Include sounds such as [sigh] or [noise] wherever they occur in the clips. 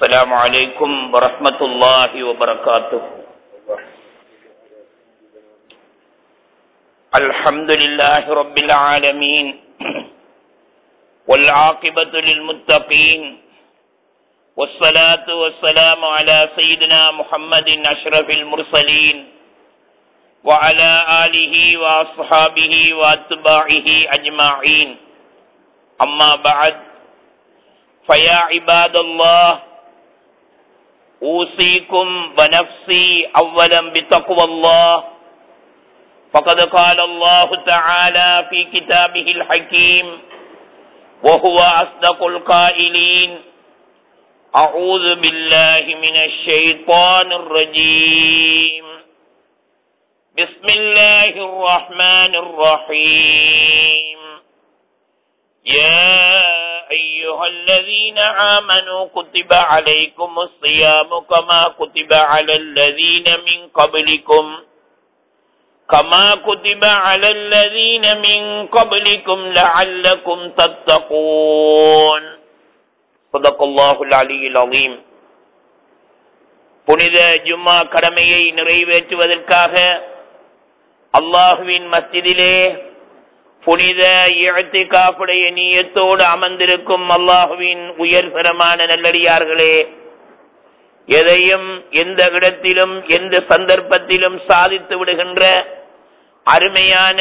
السلام عليكم ورحمة الله وبركاته. الحمد لله رب العالمين [clears throat] والعاقبة للمتقين والصلاة والسلام على سيدنا محمد أشرف المرسلين وعلى آله وأصحابه وأتباعه أجمعين. أما بعد فيا عباد الله أوصيكم ونفسي أولا بتقوى الله. فقد قال الله تعالى في كتابه الحكيم وهو أصدق القائلين أعوذ بالله من الشيطان الرجيم. بسم الله الرحمن الرحيم. يا أيها الذين آمنوا كتب عليكم الصيام كما كتب على الذين من قبلكم كما كتب على الذين من قبلكم لعلكم تتقون صدق الله العلي العظيم புனித ஜும்மா கடமையை நிறைவேற்றுவதற்காக அல்லாஹுவின் மஸ்ஜிதிலே புனித இழத்திகாப்புடைய நீயத்தோடு அமர்ந்திருக்கும் அல்லாஹுவின் உயர்தரமான நல்லடியார்களே எதையும் எந்த இடத்திலும் எந்த சந்தர்ப்பத்திலும் சாதித்து விடுகின்ற அருமையான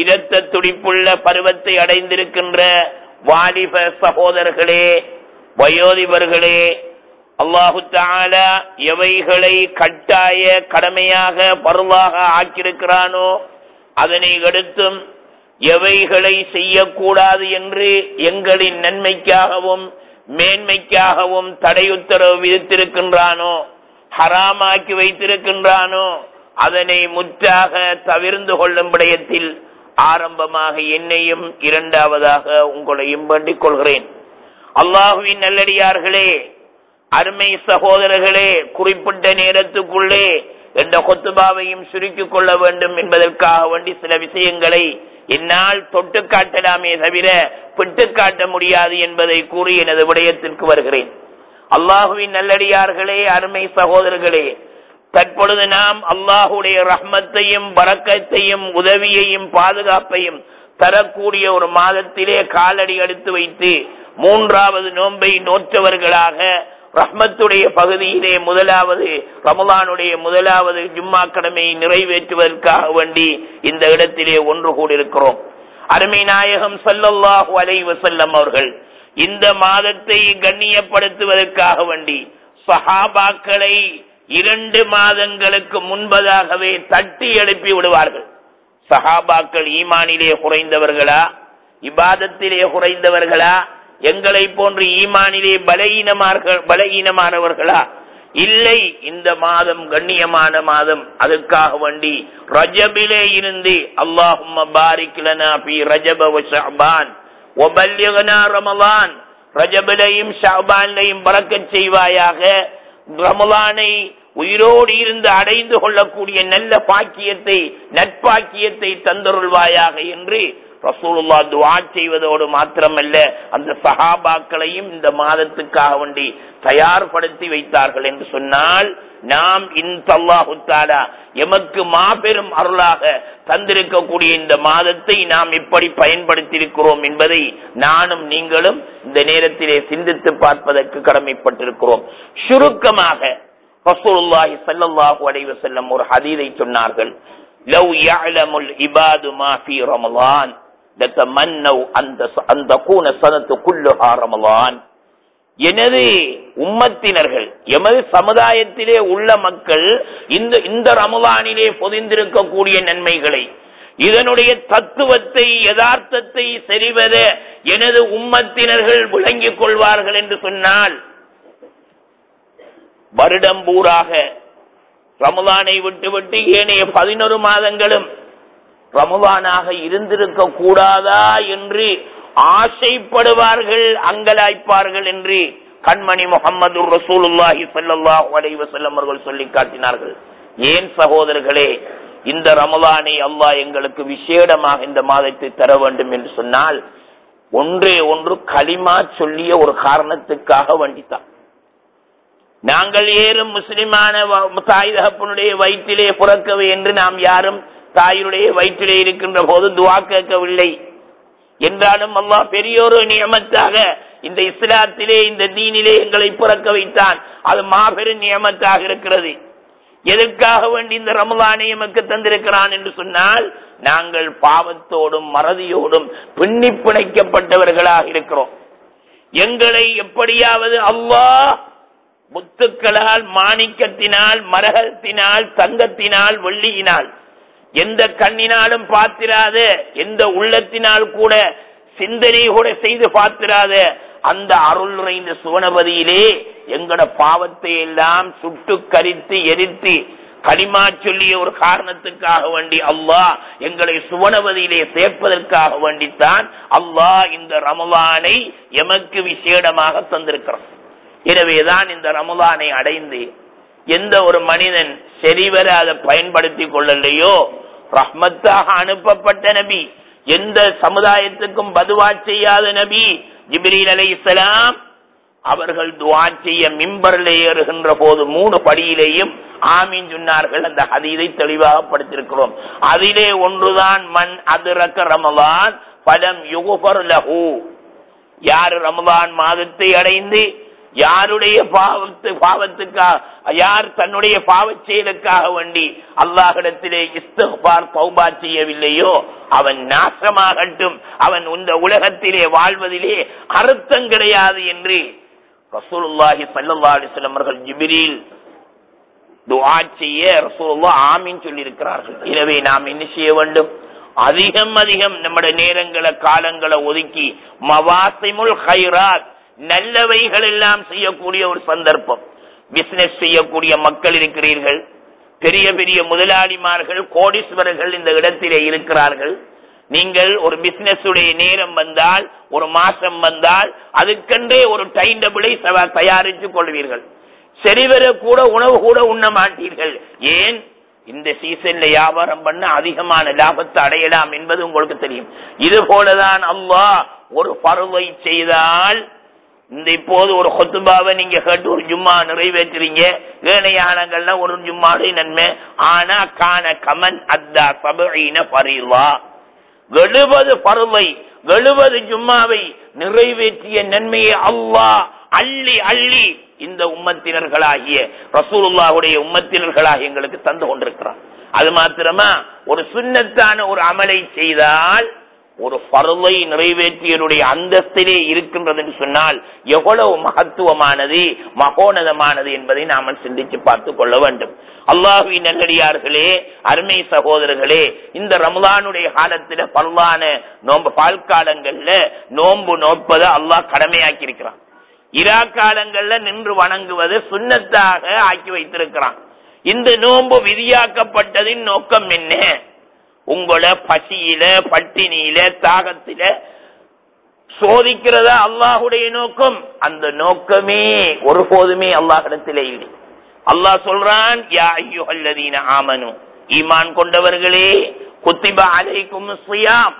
இரத்த துடிப்புள்ள பருவத்தை அடைந்திருக்கின்ற வாலிப சகோதரர்களே வயோதிபர்களே அல்லாஹு தாலா எவைகளை கட்டாய கடமையாக பருவாக ஆக்கியிருக்கிறானோ அதனை எடுத்தும் எவைகளை செய்யக்கூடாது என்று எங்களின் நன்மைக்காகவும் மேன்மைக்காகவும் தடையுத்தரவு விதித்திருக்கின்றானோ ஹராமாக்கி வைத்திருக்கின்றானோ அதனை முற்றாக தவிர்ந்து கொள்ளும் விடயத்தில் ஆரம்பமாக என்னையும் இரண்டாவதாக உங்களையும் வேண்டிக் கொள்கிறேன். அல்லாஹுவின் நல்லடியார்களே அருமை சகோதரர்களே குறிப்பிட்ட நேரத்துக்குள்ளே என்ற கொத்துபாவையும் சுருக்கிக் கொள்ள வேண்டும் என்பதற்காக வேண்டி சில விஷயங்களை என்னால் தொட்டு காட்டலாமே தவிர பிட்டு காட்ட முடியாது என்பதை கூறி எனது விடயத்திற்கு வருகிறேன். அல்லாஹுவின் நல்லடியார்களே அருமை சகோதரர்களே தற்பொழுது நாம் அல்லாஹுடைய ரஹ்மத்தையும் வரக்கத்தையும் உதவியையும் பாதுகாப்பையும் தரக்கூடிய ஒரு மாதத்திலே காலடி எடுத்து வைத்து மூன்றாவது நோன்பை நோற்றவர்களாக ரஹ்மத்துடைய பகுதியிலே முதலாவது ரமலானுடைய முதலாவது ஜும்மா கடமையை நிறைவேற்றுவதற்காக வேண்டி இந்த இடத்திலே ஒன்று கூடியிருக்கிறோம். அருமை நாயகம் சல்லல்லாஹு அலை வசல்லம் அவர்கள் இந்த மாதத்தை கண்ணியப்படுத்துவதற்காக வேண்டி சஹாபாக்களை இரண்டு மாதங்களுக்கு முன்பதாகவே தட்டி எழுப்பி விடுவார்கள். சஹாபாக்கள் ஈமானிலே குறைந்தவர்களா? இபாதத்திலே குறைந்தவர்களா? எங்களை போன்று ஈமானிலே பலகீனமார்கள் பலகீனமானவர்களா? இல்லை இந்த மாதம் கண்ணியமான மாதம். அதுக்காக வேண்டி ரஜபிலே இருந்து அல்லாஹும் ரமலான். ரஜபிலையும் ஷாபான்லையும் பறக்க செய்வாயாக. ரமலானை உயிரோடு இருந்து அடைந்து கொள்ளக்கூடிய நல்ல பாக்கியத்தை நட்பாக்கியத்தை தந்தருள்வாயாக என்று ரசூலுல்லா துவா செய்வதோடு மாத்திரமல்ல அந்த சகாபாக்களையும் இந்த மாதத்துக்காக வேண்டி தயார்படுத்தி வைத்தார்கள் என்று சொன்னால் நாம் இன்சல்லாஹுத்தாலா எமக்கு மாபெரும் அருளாக தந்திருக்கக்கூடிய இந்த மாதத்தை நாம் இப்படி பயன்படுத்தி இருக்கிறோம் என்பதை நானும் நீங்களும் இந்த நேரத்திலே சிந்தித்து பார்ப்பதற்கு கடமைப்பட்டிருக்கிறோம். சுருக்கமாக ரசூலுல்லாஹி சல்லாஹூ அலைவ செல்லம் ஒரு ஹதீதை சொன்னார்கள். லவ் யாழமுல் இபாது மாஃபி ரமலான். எனது உம்மத்தினர்கள் எமது சமுதாயத்திலே உள்ள மக்கள் இந்த இந்த ரமலானிலே பொதிந்திருக்கக்கூடிய நன்மைகளை இதனுடைய தத்துவத்தை யதார்த்தத்தை செறிவத எனது உம்மத்தினர்கள் விளங்கிக் கொள்வார்கள் என்று சொன்னால் வருடம் பூராக ரமலானை விட்டுவிட்டு ஏனைய பதினொரு மாதங்களும் ரமவானாக இருந்திருக்க கூடாதா என்று ஆசைப்படுவார்கள் அங்கலாய்ப்பார்கள் என்று கண்மணி முகமது ரசூலுல்லாஹி சல்லாஹ் அலைஹி அவர்கள் சொல்லி காட்டினார்கள். ஏன் சகோதரர்களே இந்த ரமலானை அல்லாஹ் எங்களுக்கு விசேடமாக இந்த மாதத்தை தர வேண்டும் என்று சொன்னால் ஒன்றே ஒன்று களிமா சொல்லிய ஒரு காரணத்துக்காக வண்டித்தான். நாங்கள் ஏறும் முஸ்லிமான வ- தாய் தகப்பனுடைய வயிற்றிலே பிறக்கவே என்று நாம் யாரும் தாயினுடைய வயிற்றிலே இருக்கின்ற போது துவா கேட்கவில்லை. என்றாலும் அல்லாஹ் பெரியோரு நியமத்தாக இந்த இஸ்லாத்திலே இந்த தீனிலே எங்களை பிறக்க வைத்தான். அது மாபெரும் நியமத்தாக இருக்கிறது. எதற்காக வேண்டி இந்த ரமலானை எமக்கு தந்திருக்கிறான் என்று சொன்னால் நாங்கள் பாவத்தோடும் மறதியோடும் பின்னி பிணைக்கப்பட்டவர்களாக இருக்கிறோம். எங்களை எப்படியாவது அவ்வா முத்துக்களால் மாணிக்கத்தினால் மரகத்தினால் தங்கத்தினால் வெள்ளியினால் எந்த கண்ணினாலும் பார்த்திராத எந்த உள்ளத்தினால் கூட சிந்தனை கூட செய்து பார்த்திராத அந்த அருள் நிறைந்த சுவனபதியிலே எங்கட பாவத்தை எல்லாம் சுட்டு கரித்து எரித்து களிமா சொல்லிய ஒரு காரணத்துக்காக வேண்டி அல்லாஹ் எங்களை சுவனவதியிலே சேர்ப்பதற்காக வேண்டித்தான் அல்லாஹ் இந்த ரமலானை எமக்கு விசேடமாக தந்திருக்கிறான். எனவேதான் இந்த ரமலானை அடைந்து எந்த ஒரு மனிதன் சரிவர அதை பயன்படுத்திக் கொள்ளலையோ ரஹ்மத்தாக அனுப்பப்பட்ட நபி. எந்த சமுதாயத்துக்கும் பதுவா செய்யாத நபி ஜிப்ரீல் இஸ்லாம் அவர்கள் துவா செய்ய மிம்பரில் ஏறுகின்ற போது மூணு படியிலேயும் ஆமீன் சொன்னார்கள். அந்த ஹதீதை தெளிவாக படித்திருக்கிறோம். அதிலே ஒன்றுதான் மண் அதிரக்க ரமவான் பலம் யுகுபர் லஹு. யார் ரமவான் மாதத்தை அடைந்து யாருடைய பாவத்து பாவத்துக்காக யார் தன்னுடைய பாவச் செயலுக்காக வேண்டி அல்லாஹிடத்திலே இஸ்தார் பௌபா செய்யவில்லையோ அவன் நாசமாகட்டும் அவன் இந்த உலகத்திலே வாழ்வதிலே அர்த்தம் கிடையாது என்று ரசூலுல்லாஹி ஸல்லல்லாஹு சிலமர்கள் வஸல்லம் அவர்கள் ஜிப்ரீல் துஆ செய்ய ரசூலுல்லாஹ் ஆமீன் சொல்லியிருக்கிறார்கள். எனவே நாம் என்ன செய்ய வேண்டும்? அதிகம் அதிகம் நம்முடைய நேரங்களை காலங்களை ஒதுக்கி மவாசிமுல் ஹைராத் நல்லவைகள் எல்லாம் செய்யக்கூடிய ஒரு சந்தர்ப்பம். பிசினஸ் செய்யக்கூடிய மக்கள் இருக்கிறீர்கள். பெரிய பெரிய முதலாளிமார்கள் கோடீஸ்வரர்கள் இந்த இடத்திலே இருக்கிறார்கள். நீங்கள் ஒரு பிசினஸ் உடைய நேரம் வந்தால் ஒரு மாசம் வந்தால் அதுக்கென்றே ஒரு டைம் டபுளை தயாரித்துக் கொள்வீர்கள். செறிவர கூட உணவு கூட உண்ண மாட்டீர்கள். ஏன்? இந்த சீசன்ல வியாபாரம் பண்ண அதிகமான லாபத்தை அடையலாம் என்பது உங்களுக்கு தெரியும். இது போலதான் அம்மா ஒரு பருவை செய்தால் இந்த இப்போது ஒரு கொத்துபாவை நீங்க கேட்டு ஒரு ஜும்மா நிறைவேற்றுறீங்க. ஏழையானங்கள்ல ஒரு ஜும்மாவே நன்மை. ஆனா காண கமன் அத்தா சபீன பரிவா எழுபது பருவை எழுபது ஜும்மாவை நிறைவேற்றிய நன்மையை அல்லா அள்ளி அள்ளி இந்த உம்மத்தினர்களாகிய ரசூலுல்லாவுடைய உம்மத்தினர்களாக எங்களுக்கு தந்து கொண்டிருக்கிறார். அது மாத்திரமா ஒரு சுண்ணத்தான ஒரு அமலை செய்தால் ஒரு பருளை நிறைவேற்றியனுடைய அந்தஸ்திலே இருக்கின்றது என்று சொன்னால் எவ்வளவு மகத்துவமானது மகோனதமானது என்பதை நாம சிந்திச்சு பார்த்து கொள்ள வேண்டும். அல்லாஹுவி நல்லடியார்களே அருமை சகோதரர்களே இந்த ரமலானுடைய காலத்துல பல்வான நோன்பு பால்காலங்கள்ல நோன்பு நோப்பதை அல்லாஹ் கடமையாக்கி இருக்கிறான் இரா காலங்கள்ல நின்று வணங்குவது சுண்ணத்தாக ஆக்கி வைத்திருக்கிறான். இந்த நோன்பு விதியாக்கப்பட்டதின் நோக்கம் என்ன? உங்களை பசியில பட்டினியில தாகத்தில சோதிக்கிறதா அல்லாஹுடைய நோக்கம். அந்த நோக்கமே ஒருபோதுமே அல்லாஹிடத்திலே இல்லை. அல்லாஹ் சொல்றான் யா ஆமனு. ஈமான் கொண்டவர்களே குத்திபா அலைக்கும் சுயாம்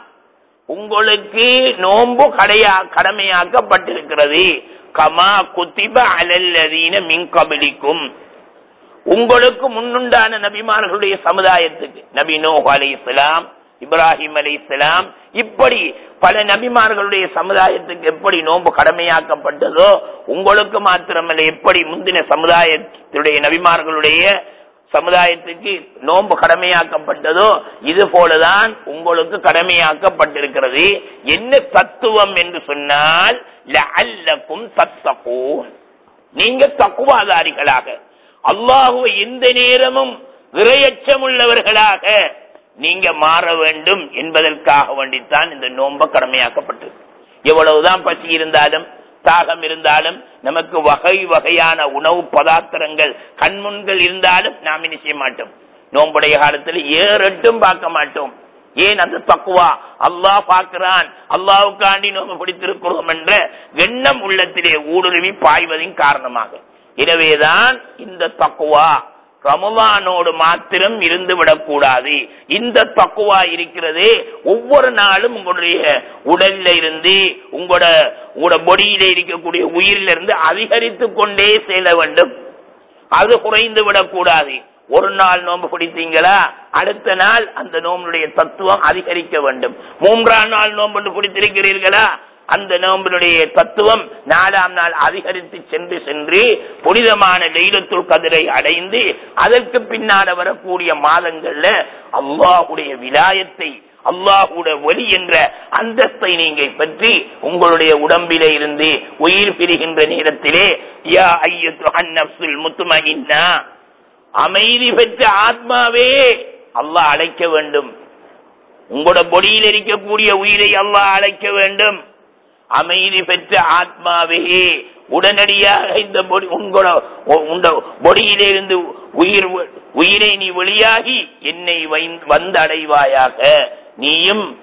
உங்களுக்கு நோன்பு கடையா கடமையாக்கப்பட்டிருக்கிறது. கமா குத்திப அலல்லதீன மின் கபலிக்கும். உங்களுக்கு முன்னுண்டான நபிமார்களுடைய சமுதாயத்துக்கு. நபி நோஹ் அலை இஸ்லாம் இப்ராஹிம் அலை இஸ்லாம் இப்படி பல நபிமார்களுடைய சமுதாயத்துக்கு எப்படி நோன்பு கடமையாக்கப்பட்டதோ உங்களுக்கு மாத்திரமல்ல எப்படி முந்தின சமுதாயத்துடைய நபிமார்களுடைய சமுதாயத்துக்கு நோன்பு கடமையாக்கப்பட்டதோ இது போலதான் உங்களுக்கு கடமையாக்கப்பட்டிருக்கிறது. என்ன தத்துவம் என்று சொன்னால் அல்லக்கும் தத்தகூன். நீங்க தக்குவாதாரிகளாக. அல்லாஹுவை எந்த நேரமும் இரையச்சம் உள்ளவர்களாக நீங்க மாற வேண்டும் என்பதற்காக வேண்டித்தான் இந்த நோன்ப கடமையாக்கப்பட்டது. எவ்வளவுதான் பசி இருந்தாலும் தாகம் இருந்தாலும் நமக்கு வகை வகையான உணவு பதார்த்தங்கள் கண்முன்கள் இருந்தாலும் நாம் என்ன செய்ய மாட்டோம். நோம்புடைய காலத்தில் ஏறட்டும் பார்க்க மாட்டோம். ஏன்? அந்த தக்குவா அல்லாஹ் பார்க்கிறான். அல்லாவுக்காண்டி நோம்பு பிடித்திருக்கிறோம் என்ற எண்ணம் உள்ளத்திலே ஊடுருவி பாய்வதின் காரணமாக. எனவேதான் இந்த தக்குவா ரமலானோடு மாத்திரம் இருந்து விடக்கூடாது இந்த தக்குவா இருக்கிறது ஒவ்வொரு நாளும் உங்களுடைய உடல்ல இருந்து உங்களோட உங்களோட பொடியில இருக்கக்கூடிய உயிரில இருந்து அதிகரித்து கொண்டே செல்ல வேண்டும். அது குறைந்து விடக்கூடாது. ஒரு நாள் நோன்பு பிடித்தீங்களா? அடுத்த நாள் அந்த நோம்புடைய தத்துவம் அதிகரிக்க வேண்டும். மூன்றாம் நாள் நோன்பு பிடித்திருக்கிறீர்களா? அந்த நோம்பினுடைய தத்துவம் நாலாம் நாள் அதிகரித்து சென்று சென்று புனிதமான லைலத்துல் கதிரை அடைந்து அதற்கு பின்னால வரக்கூடிய மாதங்கள்ல அல்லாஹுடைய விலாயத்தை அல்லாஹுடைய ஒலி என்ற அந்தஸ்தை நீங்கள் பற்றி உங்களுடைய உடம்பிலே இருந்து உயிர் பிரிகின்ற நேரத்திலே யா ஐயத்து முத்துமகின்னா அமைதி பெற்ற ஆத்மாவே அல்லாஹ் அழைக்க வேண்டும். உங்களோட பொடியில் இருக்கக்கூடிய உயிரை அல்லாஹ் அழைக்க வேண்டும். அமைதி பெற்ற ஆத்மாவே. உடனடியாக இந்த பொடியிலிருந்து உயிர் உயிரை நீ வெளியாகி என்னை வந்து அடைவாயாக நீயும்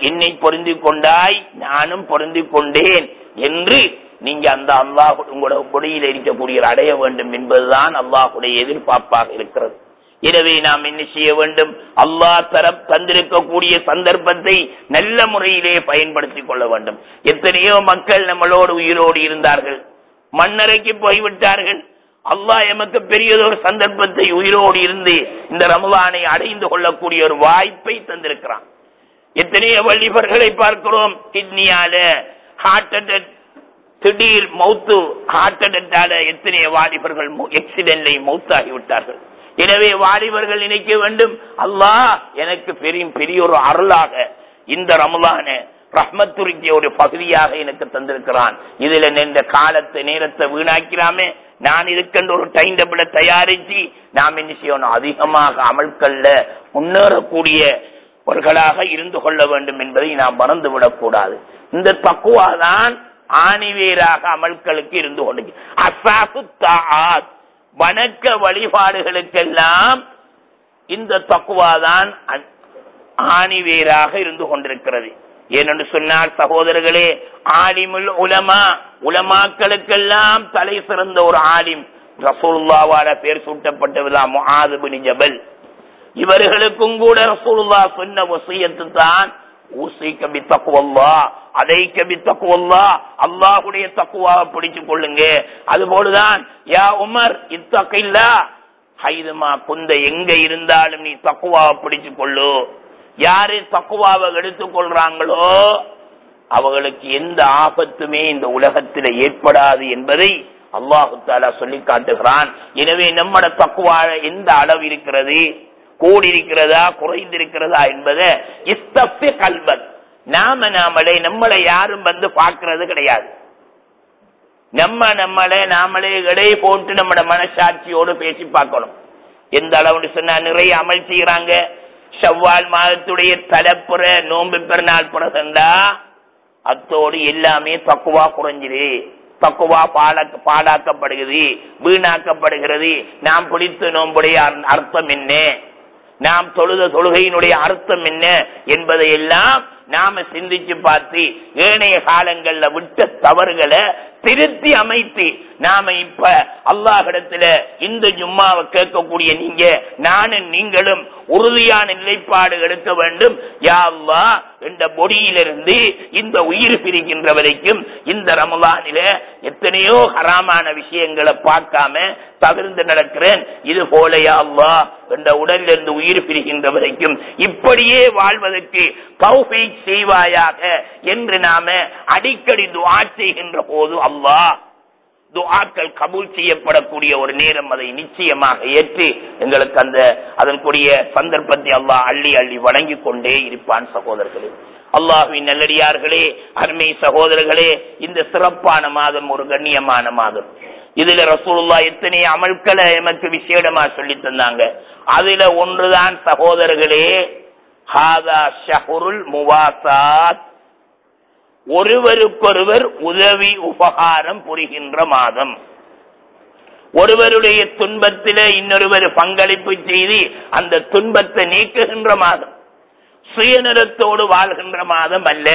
என்னை பொருந்தி கொண்டாய் நானும் பொருந்தி கொண்டேன் என்று நீங்க அந்த அல்லாஹ் உங்களோட பொடியில் இருக்கக்கூடிய அடைய வேண்டும் என்பதுதான் அல்லாஹுடைய எதிர்பார்ப்பாக இருக்கிறது. எனவே நாம் என்ன செய்ய வேண்டும்? அல்லாஹ் தர தந்திருக்கக்கூடிய சந்தர்ப்பத்தை நல்ல முறையிலே பயன்படுத்திக் கொள்ள வேண்டும். எத்தனையோ மக்கள் நம்மளோடு உயிரோடு இருந்தார்கள். மண்ணறைக்கு போய்விட்டார்கள். அல்லாஹ் எமக்கு பெரியதொரு சந்தர்ப்பத்தை உயிரோடு இருந்து இந்த ரமலானை அடைந்து கொள்ளக்கூடிய ஒரு வாய்ப்பை தந்திருக்கிறான். எத்தனையோ வள்ளிபர்களை பார்க்கிறோம். கிட்னியால ஹார்ட் அட்டாக் திடீர் மௌத்து ஹார்ட் அட்டாக்டால எத்தனையோ வாலிபர்கள் எக்சிடென்ட்லை மௌத்தாகி விட்டார்கள். எனவே வாலிபர்கள் நினைக்க வேண்டும். அல்லாஹ் எனக்கு பெரிய பெரிய ஒரு அருளாக இந்த ரமலான பிரமத்துருக்கிய ஒரு பகுதியாக எனக்கு தந்திருக்கிறான். இதுல நின்ற காலத்தை நேரத்தை வீணாக்கிறாமே. நான் இருக்கின்ற ஒரு டைம் டேபிள தயாரிச்சு நாம் என்ன செய்யணும்? அதிகமாக அமல்கள்ல முன்னேறக்கூடியவர்களாக இருந்து கொள்ள வேண்டும் என்பதை நாம் மறந்து விடக்கூடாது. இந்த தக்குவாதான் ஆணிவேராக அமல்களுக்கு இருந்து கொண்டு அசாசு தாத் வணக்க வழிபாடுகளுக்கெல்லாம் இந்த தக்குவாதான் ஆணிவேராக இருந்து கொண்டிருக்கிறது. ஏனென்று சொன்னால் சகோதரர்களே ஆலிமுல் உலமா உலமாக்களுக்கெல்லாம் தலை சிறந்த ஒரு ஆலிம். ரசூல்லாவால பேர் சூட்டப்பட்டதுதான் முஹாதுபின் ஜபல். இவர்களுக்கும் கூட ரசூல்லா சொன்ன வசியத்து தான் ஊசிக்க பி தக்குவல்லா அதைக்க பி தக்குவல்லா அல்லாஹுடைய தக்குவாவை பிடிச்சு கொள்ளுங்க. அதுபோலதான் யா உமர் இத்தக்கில்லா ஹைதுமா குந்த எங்க இருந்தாலும் நீ தக்குவாவை பிடிச்சு கொள்ளு. யாரு தக்குவாவை எடுத்துக் கொள்றாங்களோ அவர்களுக்கு எந்த ஆபத்துமே இந்த உலகத்தில் ஏற்படாது என்பதை அல்லாஹு தாலா சொல்லி காட்டுகிறான். எனவே நம்மட தக்குவா எந்த அளவு இருக்கிறது? கூடியிருக்கிறதா குறைந்திருக்கிறதா என்பதை இஸ்தப்பி கல்வன் நாம நாமளே நம்மளை யாரும் வந்து பார்க்கறது கிடையாது. நம்ம நம்மளே நாமளே இடையே போட்டு நம்மட மனசாட்சியோடு பேசி பார்க்கணும். எந்த அளவுன்னு சொன்னா நிறைய அமல் செய்யறாங்க செவ்வால் மாதத்துடைய தலைப்புற நோன்பு பெருநாள் புறசண்டா அத்தோடு எல்லாமே தக்குவா குறைஞ்சிரு தக்குவா பாலக்க பாடாக்கப்படுகிறது வீணாக்கப்படுகிறது. நாம் பிடித்த நோன்புடைய அர்த்தம் என்ன? நாம் தொழுத தொழுகையினுடைய அர்த்தம் என்ன என்பதை எல்லாம் நாம சிந்திச்சு பார்த்து ஏனைய காலங்கள்ல விட்ட தவறுகளை திருத்தி அமைத்து நாம இப்ப அல்லாஹிடத்துல இந்த ஜும்மாவை கேட்கக்கூடிய நீங்க நானும் நீங்களும் உறுதியான நிலைப்பாடு எடுக்க வேண்டும். யாவா இந்த பொடியிலிருந்து இந்த உயிர் பிரிக்கின்ற வரைக்கும் இந்த ரமலானில எத்தனையோ ஹராமான விஷயங்களை பார்க்காம தவிர்த்து நடக்கிறேன். இது போல யாவா இந்த உடலிலிருந்து உயிர் பிரிகின்ற வரைக்கும் இப்படியே வாழ்வதற்கு தௌஃபீக் செய்வாயாக என்று நாம அடிக்கடி துவா செய்கின்ற போது அல்லாஹ் துஆக்கள் கபூல் செய்யப்படக்கூடிய ஒரு நேரம் அதை நிச்சயமாக ஏற்று எங்களுக்கு அந்த அதற்குரிய சந்தர்ப்பத்தை அல்லாஹ் அள்ளி அள்ளி வழங்கி கொண்டே இருப்பான் சகோதரர்களே. அல்லாஹுவின் நல்லடியார்களே அருமை சகோதரர்களே இந்த சிறப்பான மாதம் ஒரு கண்ணியமான மாதம். இதுல ரசூலுல்லா எத்தனை அமல்களை எமக்கு விசேடமா சொல்லி தந்தாங்க. அதுல ஒன்றுதான் சகோதரர்களே ஹாதா ஷஹுருல் முவாசாத் ஒருவருக்கொருவர் உதவி உபகாரம் புரிகின்ற மாதம். ஒருவருடைய துன்பத்திலே இன்னொருவர் பங்களிப்பு செய்து அந்த துன்பத்தை நீக்குகின்ற மாதம். சுயநலத்தோடு வாழ்கின்ற மாதம் அல்ல.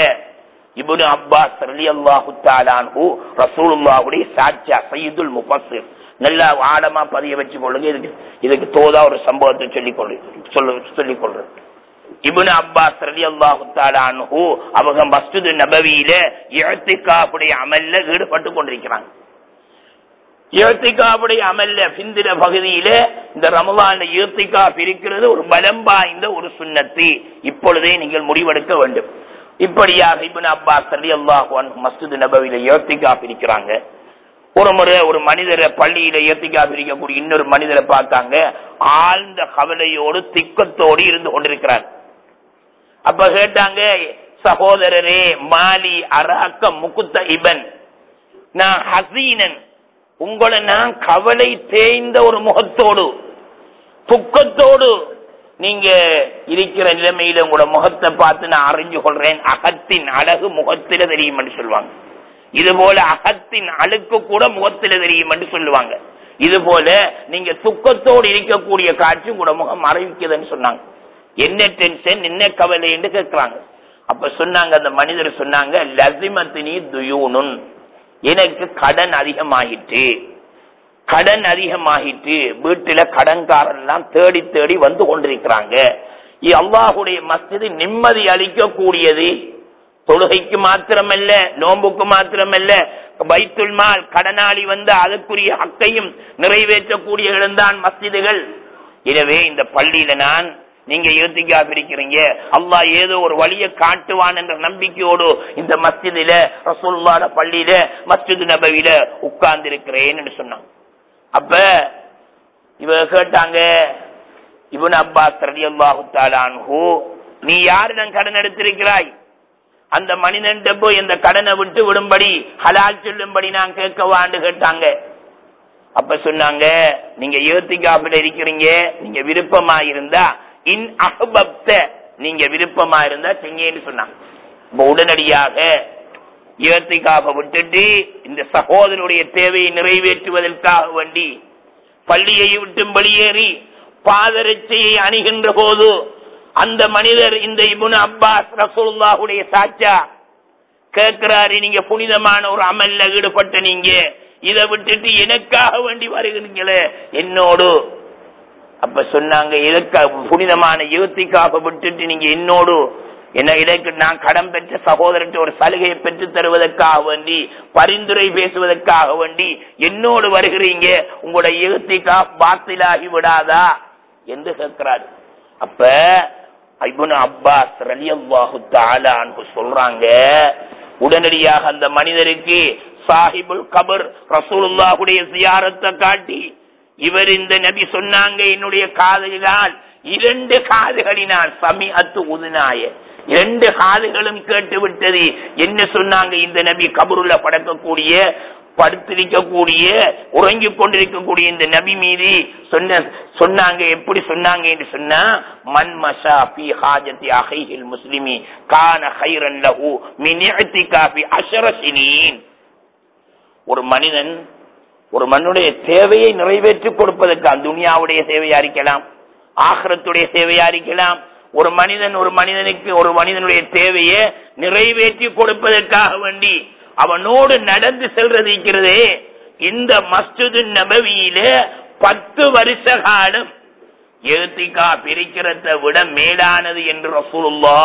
இபுனு அப்பாஸ் அலி அல்லாஹு தாலான்ஹு ரசூலுல்லாஹுடைய சாட்சியா சையதுல் முஃபஸ்ஸிர். நல்லா ஆழமா பதிய வச்சு கொள்ளுங்க. இதுக்கு இதுக்கு தோதா ஒரு சம்பவத்தை சொல்லிக் கொள்ளு சொல்லு சொல்லிக் கொள்றேன் இபுன் அப்பாஸ் ரலி அல்லாஹு தாலான்ஹு அவங்க மஸ்ஜிது நபவியில எழுத்துக்காப்புடைய அமல்ல ஈடுபட்டு கொண்டிருக்கிறாங்க. யோத்திகாவுடைய அமல்ல பிந்திர பகுதியில இந்த ரமலான ஏத்திகா இருக்கிறது ஒரு பலம் வாய்ந்த ஒரு சுண்ணத்து. இப்பொழுதே நீங்கள் முடிவெடுக்க வேண்டும். இப்படியாக இபின் அப்பாஸ் ரலியல்லாஹு அன்ஹு மஸ்ஜித் நபவியில யோத்திகா பிரிக்கிறாங்க ஒரு முறை ஒரு மனிதரை பள்ளியில ஏத்திக்கா பிரிக்கக்கூடிய இன்னொரு மனிதரை பார்த்தாங்க. ஆழ்ந்த கவலையோடு திக்கத்தோடு இருந்து கொண்டிருக்கிறார். அப்ப கேட்டாங்க சகோதரரே மாலி அராக்க முகுத்த இபன் நான் ஹசீனன். உங்களை நான் கவலை தேய்ந்த ஒரு முகத்தோடு துக்கத்தோடு நீங்க இருக்கிற நிலைமையில உங்களோட முகத்தை பார்த்து நான் அறிஞ்சு கொள்றேன். அகத்தின் அழகு முகத்தில தெரியும் என்று சொல்லுவாங்க. இது போல அகத்தின் அழுக்கு கூட முகத்தில தெரியும் என்று சொல்லுவாங்க. இது போல நீங்க துக்கத்தோடு இருக்கக்கூடிய காட்சி உங்களோட முகம் அறிவிக்குதுன்னு சொன்னாங்க. என்ன டென்ஷன் என்ன கவலை என்று கேட்கிறாங்க. அப்ப சொன்னாங்க அந்த மனிதர் சொன்னாங்க லசிமத்தினி துயூனுன். எனக்கு கடன் அதிகமாகிட்டு கடன் அதிகமாகிட்டு வீட்டுல கடன்காரன் எல்லாம் தேடி தேடி வந்து கொண்டிருக்கிறாங்க. அல்லாஹுடைய மஸ்ஜிது நிம்மதி அளிக்க கூடியது தொழுகைக்கு மாத்திரமல்ல நோம்புக்கு மாத்திரமல்ல வைத்துல் மால் கடனாளி வந்து அதற்குரிய ஹக்கையும் நிறைவேற்றக்கூடிய இடம்தான் மஸ்ஜிதுகள். எனவே இந்த பள்ளியில நான் நீங்க யோசிக்கா பிரிக்கிறீங்க அல்லா ஏதோ ஒரு வழியை காட்டுவான் என்ற நம்பிக்கையோடு இந்த மஸ்ஜிதில ரசூலுல்லாஹ் பள்ளியில மஸ்ஜித் நபவியில உட்கார்ந்து இருக்கிறேன்னு சொன்னாங்க. அப்ப இவ கேட்டாங்க இவன் அப்பாஸ் ரலியல்லாஹு தஆலா நீ யாரிடம் கடன் எடுத்திருக்கிறாய்? அந்த மனிதன் போய் இந்த கடனை விட்டு விடும்படி ஹலால் சொல்லும்படி நான் கேட்கவான்னு கேட்டாங்க. அப்ப சொன்னாங்க நீங்க யோத்திகாபில இருக்கிறீங்க நீங்க விருப்பமா இருந்தா இன் அஹ்பப்த. நீங்க விருப்பமா இருந்தா செய்யன்னு சொன்னாங்க இப்ப உடனடியாக இவர்த்திக்காக விட்டுட்டு இந்த சகோதரனுடைய தேவையை நிறைவேற்றுவதற்காக வேண்டி பள்ளியை விட்டு வெளியேறி பாதரட்சையை அணுகின்ற போது அந்த மனிதர் இந்த இபுன் அப்பாஸ் ரசூலுல்லாஹுடைய சாச்சா கேட்கிறாரு நீங்க புனிதமான ஒரு அமல்ல ஈடுபட்ட நீங்க. இதை விட்டுட்டு எனக்காக வேண்டி வருகிறீங்களே என்னோடு அப்ப சொன்னாங்க எதற்காக புனிதமான யுவத்திக்காக விட்டுட்டு நீங்க என்னோடு என்ன இதற்கு நான் கடன் பெற்ற சகோதரர்கிட்ட ஒரு சலுகையை பெற்று தருவதற்காக வேண்டி பரிந்துரை பேசுவதற்காக வேண்டி என்னோடு வருகிறீங்க? உங்களோட யுகத்திக்கா பாத்திலாகி விடாதா? என்று கேட்கிறாரு. அப்ப ஐபுன் அப்பாஸ் ரலியல்லாஹு தாலான்னு சொல்றாங்க உடனடியாக அந்த மனிதருக்கு சாஹிபுல் கபர் ரசூலுல்லாஹுடைய சியாரத்தை காட்டி இவர் இந்த நபி சொன்னாங்க என்னுடைய காதலினால் இரண்டு காதுகளினால் சமி அத்து உதுநாய இரண்டு காதுகளும் கேட்டு விட்டது என்ன சொன்னாங்க இந்த நபி? கபருள்ள படக்கக்கூடிய படுத்திருக்கக்கூடிய உறங்கிக் கொண்டிருக்கக்கூடிய இந்த நபி மீது சொன்ன சொன்னாங்க எப்படி சொன்னாங்க என்று சொன்னா மன் மஷா பி ஹாஜத்தி அஹைஹில் முஸ்லிமி கான ஹைரன் லஹு மின் இஅ்திகாஃபி ஒரு மனிதன் ஒரு மண்ணுடைய தேவையை நிறைவேற்றி கொடுப்பதற்கு அந்த துனியாவுடைய தேவையா இருக்கலாம் ஆகிரத்துடைய சேவையா இருக்கலாம். ஒரு மனிதன் ஒரு மனிதனுக்கு ஒரு மனிதனுடைய தேவையை நிறைவேற்றி கொடுப்பதற்காக வேண்டி அவனோடு நடந்து செல்றது இருக்கிறதே. இந்த மஸ்ஜிது நபவியில பத்து வருஷ காலம் எழுத்திக்கா பிரிக்கிறத விட மேலானது என்று ரசூலுல்லா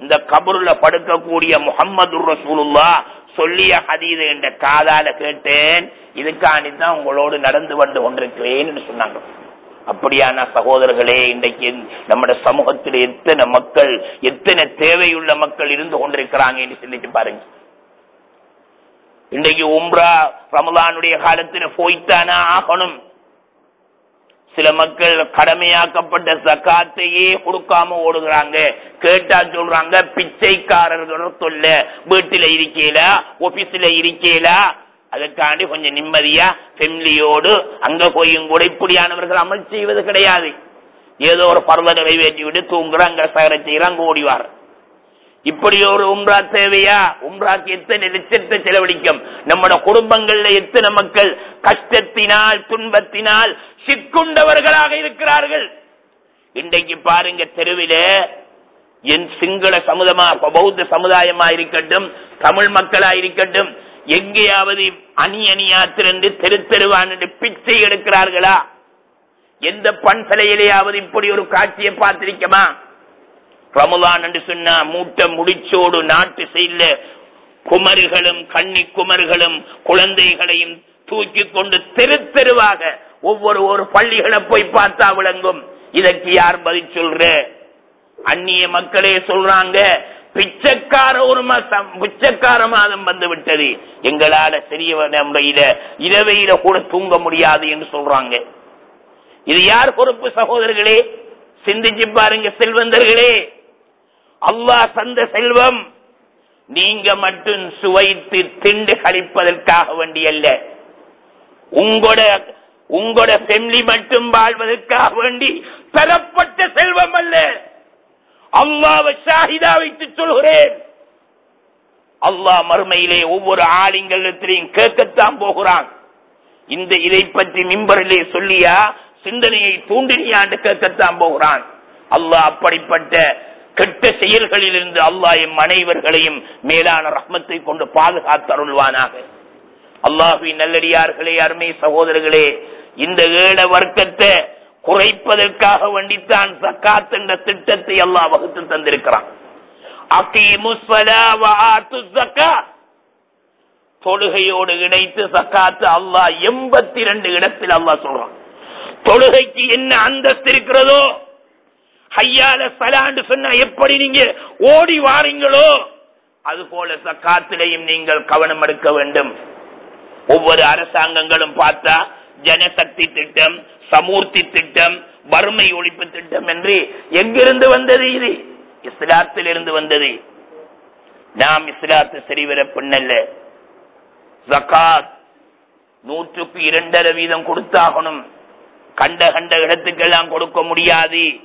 இந்த கபருல படுக்கக்கூடிய முகம்மது ரசூலுல்லா சொல்லிய ஹதீது என்ற காதால கேட்டேன். இதுக்காண்டிதான் உங்களோடு நடந்து வந்து கொண்டிருக்கிறேன் சொன்னாங்க. அப்படியான சகோதரர்களே இன்றைக்கு நம்முடைய சமூகத்தில் எத்தனை மக்கள் எத்தனை தேவையுள்ள மக்கள் இருந்து கொண்டிருக்கிறாங்க என்று சிந்திச்சு பாருங்க. இன்றைக்கு உம்ரா ரமலானுடைய காலத்துல போய்த்தானா ஆகணும். சில மக்கள் கடமையாக்கப்பட்ட சக்காத்தையே கொடுக்காம ஓடுகிறாங்க. கேட்டா சொல்றாங்க பிச்சைக்காரர்களோட சொல்ல வீட்டுல இருக்கேலா ஆபீஸ்ல இருக்கேலா அதற்காண்டி கொஞ்சம் நிம்மதியா ஃபெமிலியோடு அங்க போயும் கூட இப்படியானவர்கள் அமல் செய்வது கிடையாது. ஏதோ ஒரு பருவ நிறைவேற்றி விட்டு தூங்குறாங்க சகர செய்யறாங்க ஓடிவார். இப்படி ஒரு உம்ரா தேவையா? உம்ராக்கு எத்தனை லட்சத்தை செலவழிக்கும்? நம்மட குடும்பங்கள்ல எத்தனை மக்கள் கஷ்டத்தினால் துன்பத்தினால் சிக்குண்டவர்களாக இருக்கிறார்கள்? இன்றைக்கு பாருங்க தெருவில என் சிங்கள சமுதமா பௌத்த சமுதாயமா இருக்கட்டும் தமிழ் மக்களா இருக்கட்டும் எங்கேயாவது அணி அணியா திரண்டு தெரு தெருவான்னு பிச்சை எடுக்கிறார்களா? எந்த பண் சிலையிலேயாவது இப்படி ஒரு காட்சியை பார்த்திருக்கமா? ரமலான் என்று சொன்னா மூட்டை முடிச்சோடு நாட்டு செய்யல குமர்களும் கண்ணி குமர்களும் குழந்தைகளையும் தூக்கி கொண்டு தெரு தெருவாக ஒவ்வொரு ஒரு பள்ளிகளை போய் பார்த்தா விளங்கும். இதற்கு யார் பதில் சொல்ற? அந்நிய மக்களே சொல்றாங்க பிச்சைக்கார ஒரு மாசம் பிச்சைக்கார மாதம் வந்து விட்டது. எங்களால சிறிய முறையில இரவையில கூட தூங்க முடியாது என்று சொல்றாங்க. இது யார் பொறுப்பு சகோதரர்களே? சிந்திச்சு பாருங்க செல்வந்தர்களே. அல்லாஹ் தந்த செல்வம். நீங்க மட்டும் சுவைத்து திண்டு கழிப்பதற்காக வேண்டியல்ல. உங்களோட உங்களோட ஃபெமிலி மட்டும் வாழ்வதற்காக வேண்டி பெறப்பட்ட செல்வம் அல்ல. அல்லாவை ஷாஹிதா வைத்து சொல்கிறேன். அல்லாஹ் மறுமையிலே ஒவ்வொரு ஆளுங்களிடத்திலையும் கேட்கத்தான் போகிறான். இந்த இதை பற்றி மிம்பரிலே சொல்லியா சிந்தனையை தூண்டினியாண்டு கேட்கத்தான் போகிறான். அல்லாஹ் அப்படிப்பட்ட கெட்ட செயல்களிலிருந்து அல்லாஹ் எம் அனைவர்களையும் மேலான ரஹ்மத்தை கொண்டு பாதுகாத்தருள்வானாக. அல்லாஹுவின் நல்லடியார்களே அருமை சகோதரர்களே இந்த ஏழ வர்க்கத்தை குறைப்பதற்காக வேண்டித்தான் சக்காத் என்ற திட்டத்தை அல்லாஹ் வகுத்து தந்திருக்கிறான். தொழுகையோடு இணைத்து சக்காத்து அல்லாஹ் எண்பத்தி ரெண்டு இடத்தில் அல்லாஹ் சொல்றான். தொழுகைக்கு என்ன அந்தஸ்து இருக்கிறதோ ஹையால சலாண்டு சொன்னா எப்படி நீங்க ஓடி வாரீங்களோ அது போல சக்காத்திலையும் நீங்கள் கவனம் எடுக்க வேண்டும். ஒவ்வொரு அரசாங்கங்களும் பார்த்தா ஜனசக்தி திட்டம் சமூர்த்தி திட்டம் வறுமை ஒழிப்பு திட்டம் என்று எங்கிருந்து வந்தது இது? இஸ்லாத்தில் இருந்து வந்தது. நாம் இஸ்லாத்து சரிவர பெண்ணல்ல ஜக்காத் நூற்றுக்கு இரண்டரை வீதம் கொடுத்தாகணும். கண்ட கண்ட இடத்துக்கெல்லாம் கொடுக்க முடியாது.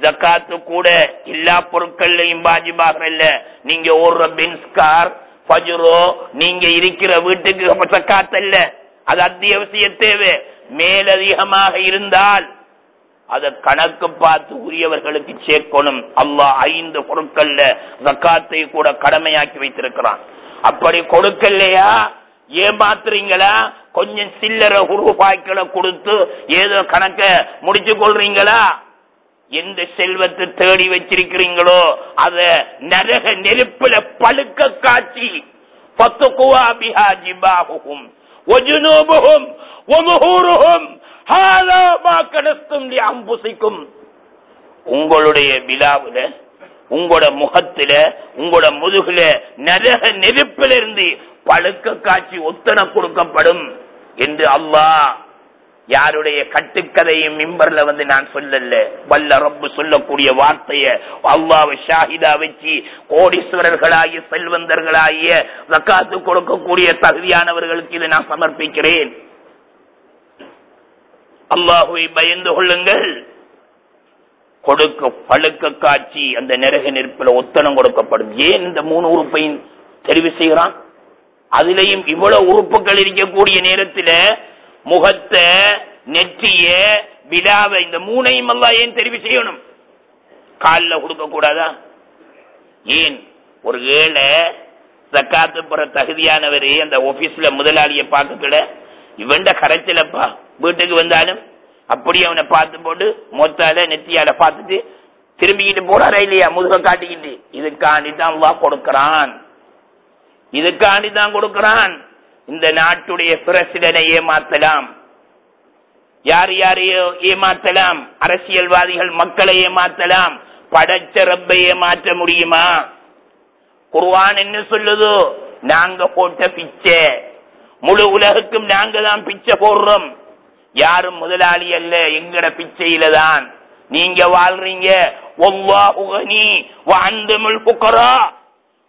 ஜக்காத்து கூட எல்லா பொருட்கள்லையும் பாஜிபாக இல்ல. நீங்க ஓடுற பென்ஸ் கார் பஜுரோ நீங்க இருக்கிற வீட்டுக்கு ஜக்காத் அல்ல அது அத்தியாவசிய தேவை. மேலதிகமாக இருந்தால் அத கணக்கு பார்த்து உரியவர்களுக்கு சேர்க்கணும். அல்லாஹ் ஐந்து பொருட்கள்ல ஜக்காத்தை கூட கடமையாக்கி வைத்திருக்கிறான். அப்படி கொடுக்கலையா? ஏமாத்துறீங்களா? கொஞ்சம் சில்லற ரூபாய்க்களை கொடுத்து ஏதோ கணக்க முடிச்சு கொள்றீங்களா? எந்த செல்வத்தை தேடி வச்சிருக்கிறீங்களோ அத நரக நெருப்புல பழுக்க காட்சி. உங்களுடைய விழாவுல உங்களோட முகத்துல உங்களோட முதுகுல நரக நெருப்பிலிருந்து பழுக்க காட்சி ஒத்தன கொடுக்கப்படும் என்று அல்லாஹ் யாருடைய கட்டுக்கதையும் மிம்பர்ல வந்து நான் சொல்லல. வல்ல ரப்பு சொல்லக்கூடிய வார்த்தைய அல்லாவை ஷாஹிதா வச்சு கோடீஸ்வரர்களாகிய செல்வந்தர்களாகிய ஜக்காத்து கொடுக்கக்கூடிய தகுதியானவர்களுக்கு இதை நான் சமர்ப்பிக்கிறேன். அல்லாஹுவை பயந்து கொள்ளுங்கள். கொடுக்க பழுக்க காட்சி அந்த நெருக நெருப்பில் ஒத்தனம் கொடுக்கப்படும். ஏன் இந்த மூணு உறுப்பையும் தெரிவு செய்கிறான்? அதிலையும் இவ்வளவு உறுப்புகள் இருக்கக்கூடிய நேரத்தில் முகத்தை நெற்றிய விழாவை இந்த மூணையும் அல்லா ஏன் தெரிவு செய்யணும்? காலில் கொடுக்க கூடாதா? ஏன்? ஒரு ஏழை சக்காத்து தகுதியானவர் அந்த ஆபீஸ்ல முதலாளிய பார்க்கல இவண்ட கரைச்சலப்பா. வீட்டுக்கு வந்தாலும் அப்படி அவனை பார்த்து போட்டு மொத்தால நெத்தியால பார்த்துட்டு திரும்பிக்கிட்டு போறாரா இல்லையா? முதுக காட்டிக்கிட்டு. இதுக்காண்டி தான் கொடுக்கிறான். இதுக்காண்டி தான் கொடுக்கிறான். இந்த நாட்டுடைய பிரசிடனை ஏமாத்தலாம். யார் யாரையோ ஏமாத்தலாம்? அரசியல்வாதிகள் மக்களை ஏமாத்தலாம். படைச்ச ரப்பை ஏமாற்ற முடியுமா? குர்வான் என்ன சொல்லுதோ? நாங்க போட்ட பிச்சை. முழு உலகுக்கும் நாங்க தான் பிச்சை போடுறோம். யாரும் முதலாளி அல்ல எங்கட பிச்சையில தான். நீங்க வாழ்றீங்க.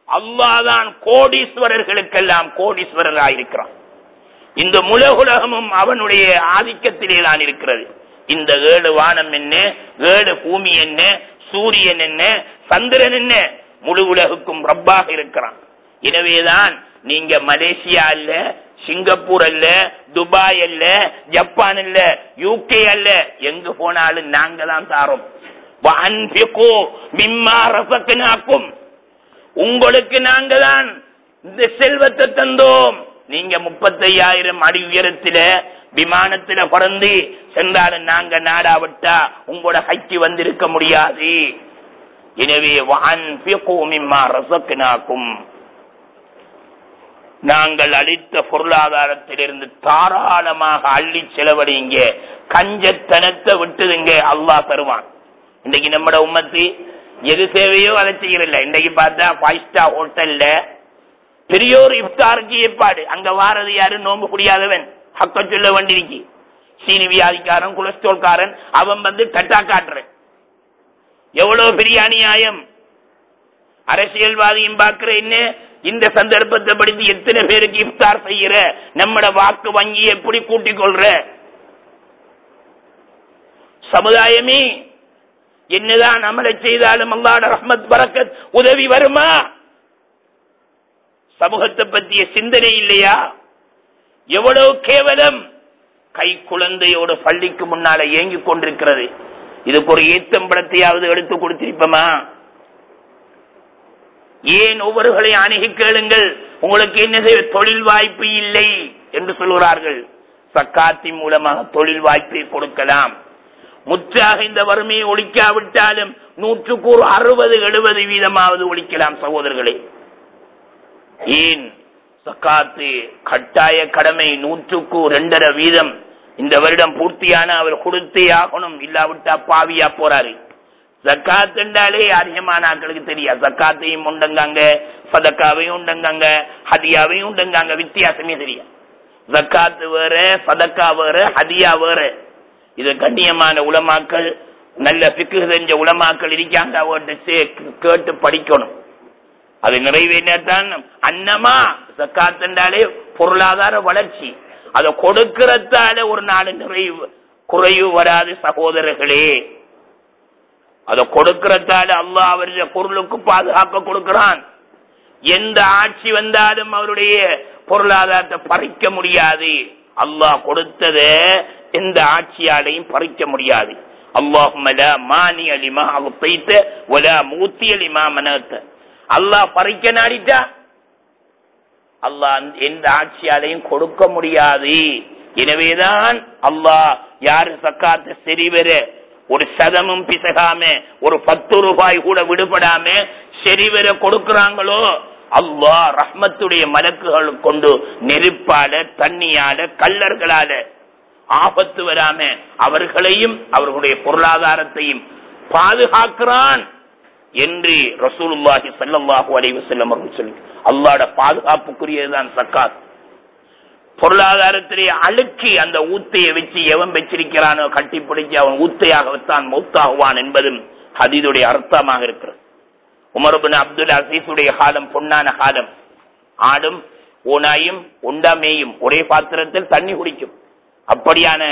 அல்லாதான் கோடீஸ்வரர்களுக்கெல்லாம் கோடீஸ்வரராக இருக்கிறான் இந்த முலகுலகமும் அவனுடைய ஆதிக்கத்திலே தான் இருக்கிறது. இந்த ஏழு வானம் என்ன ஏழு பூமி என்ன சூரியன் என்ன சந்திரன் என்ன முழு உலகுக்கும் ரப்பாக இருக்கிறான். எனவேதான் நீங்க மலேசியா அல்ல சிங்கப்பூர் அல்ல துபாய் அல்ல ஜப்பான் அல்ல யூகே அல்ல எங்க போனாலும் நாங்க தான் தாரோம் உங்களுக்கு நாங்க தான் இந்த செல்வத்தை தந்தோம். நீங்க முப்பத்தையாயிரம் அடி உயரத்தில விமானத்தில பறந்து சென்றாலும் நாங்க நாடாவிட்டா உங்களோட ஹைக்கு வந்திருக்க முடியாது. எனவே நாங்கள் அளித்த பொருளாதாரத்திலிருந்து தாராளமாக அள்ளி செலவழிங்க. கஞ்சத்தனத்தை விட்டுதுங்க அல்லாஹ் தருவான். இன்னைக்கு நம்மட உம்மத்து எது தேவையோ அதை செய்யறதில்ல இன்னைக்கு பார்த்தா ஃபைவ் ஸ்டார் ஹோட்டல்ல பெரியோர் இஃப்தாருக்கு ஏற்பாடு. அங்க வாரது யாரு? நோம்பு குடியாதவன் ஹக்க சொல்ல வேண்டியிருக்கு. சீனி வியாதிக்காரன் கொலஸ்ட்ரால்காரன் அவன் வந்து கட்டா காட்டுறேன். எவ்வளவு பெரிய அநியாயம். அரசியல்வாதியும் பார்க்கிற என்ன? இந்த சந்தர்ப்பத்தை படித்து எத்தனை பேருக்கு இஃப்தார் செய்யற நம்மட வாக்கு வங்கி எப்படி கூட்டிக் கொள்ற? சமுதாயமே என்னதான் அமலை செய்தாலும் அல்லாட ரஹ்மத் பரக்கத் உதவி வருமா? சமூகத்தை பற்றிய சிந்தனை இல்லையா? எவ்வளவு கேவலம்? கை குழந்தையோட பள்ளிக்கு முன்னால ஏங்கிக் கொண்டிருக்கிறது. இதுக்கு ஒரு ஏத்தம்படத்தையாவது எடுத்து கொடுத்திருப்போமா? ஏன் ஒவ்வொருகளை அணுகி கேளுங்கள். உங்களுக்கு என்ன செய்ய தொழில் வாய்ப்பு இல்லை என்று சொல்கிறார்கள் சக்காத்தி மூலமாக தொழில் வாய்ப்பை கொடுக்கலாம். முற்றாக இந்த வறுமையை ஒழிக்காவிட்டாலும் நூற்றுக்கு ஒரு அறுபது எழுபது வீதமாவது ஒழிக்கலாம் சகோதரர்களே. ஏன்? சக்காத்து கட்டாய கடமை நூற்றுக்கு ரெண்டரை வீதம் இந்த வருடம் பூர்த்தியான அவர் கொடுத்தே ஆகணும் இல்லாவிட்டா பாவியா போறாரு. ஜக்காத் என்றாலே அதிகமான ஆட்களுக்கு தெரியாது. ஜக்காத்தையும் உண்டங்காங்க சதக்காவையும் உண்டங்காங்க ஹதியாவையும் உண்டங்காங்க வித்தியாசமே தெரியும் ஜக்காத்து வேற சதக்கா வேற ஹதியா வேற. இது கண்ணியமான உலமாக்கள் நல்ல பிக்கு செஞ்ச உலமாக்கள் இருக்காங்க அவர்கிட்ட கேட்டு படிக்கணும். அது நிறைவேற்றத்தான் அன்னமா ஜக்காத் என்றாலே பொருளாதார வளர்ச்சி. அதை கொடுக்கிறதால ஒரு நாடு நிறைவு குறைவு வராது சகோதரர்களே. அதை கொடுக்கிறதால அல்லாஹ் அவருடைய பொருளுக்கு பாதுகாக்க கொடுக்கிறான். எந்த ஆட்சி வந்தாலும் அவருடைய பொருளாதாரத்தை பறிக்க முடியாது. அல்லாஹ் கொடுத்தத எந்த ஆட்சியாலையும் பறிக்க முடியாது. அல்லாஹ் பறிக்க நாடிட்டா? அல்லாஹ் எந்த ஆட்சியாலையும் கொடுக்க முடியாது. எனவேதான் அல்லாஹ் யாரு சக்காத்து செறிவர ஒரு சதமும் பிசகாம ஒரு பத்து ரூபாய் கூட விடுபடாம செறிவர கொடுக்கிறாங்களோ? அல்லாஹ் ரஹ்மத்துடைய மலக்குகள் கொண்டு நெருப்பால தண்ணியால கல்லர்களால ஆபத்து வராம அவர்களையும் அவர்களுடைய பொருளாதாரத்தையும் பாதுகாக்கிறான் என்று ரசூலுல்லாஹி சல்லாஹூ அலைவு செல்லம் அவர்கள் சொல்லி அல்லாட பாதுகாப்புக்குரியதுதான் சக்காத். பொருளாதாரத்திலே அழுக்கி அந்த ஊத்தையை வச்சு எவன் வச்சிருக்கிறானோ கட்டி பிடிச்சு அவன் ஊத்தையாகத்தான் மௌத்தாகுவான் என்பதும் ஹதீதுடைய அர்த்தமாக இருக்கிறது. உமர்பின் அப்துல் அசீசுடைய காலம் பொன்னான காலம். ஆடும் ஓனாயும் உண்டாமேயும் ஒரே பாத்திரத்தில் தண்ணி குடிக்கும். அப்படியான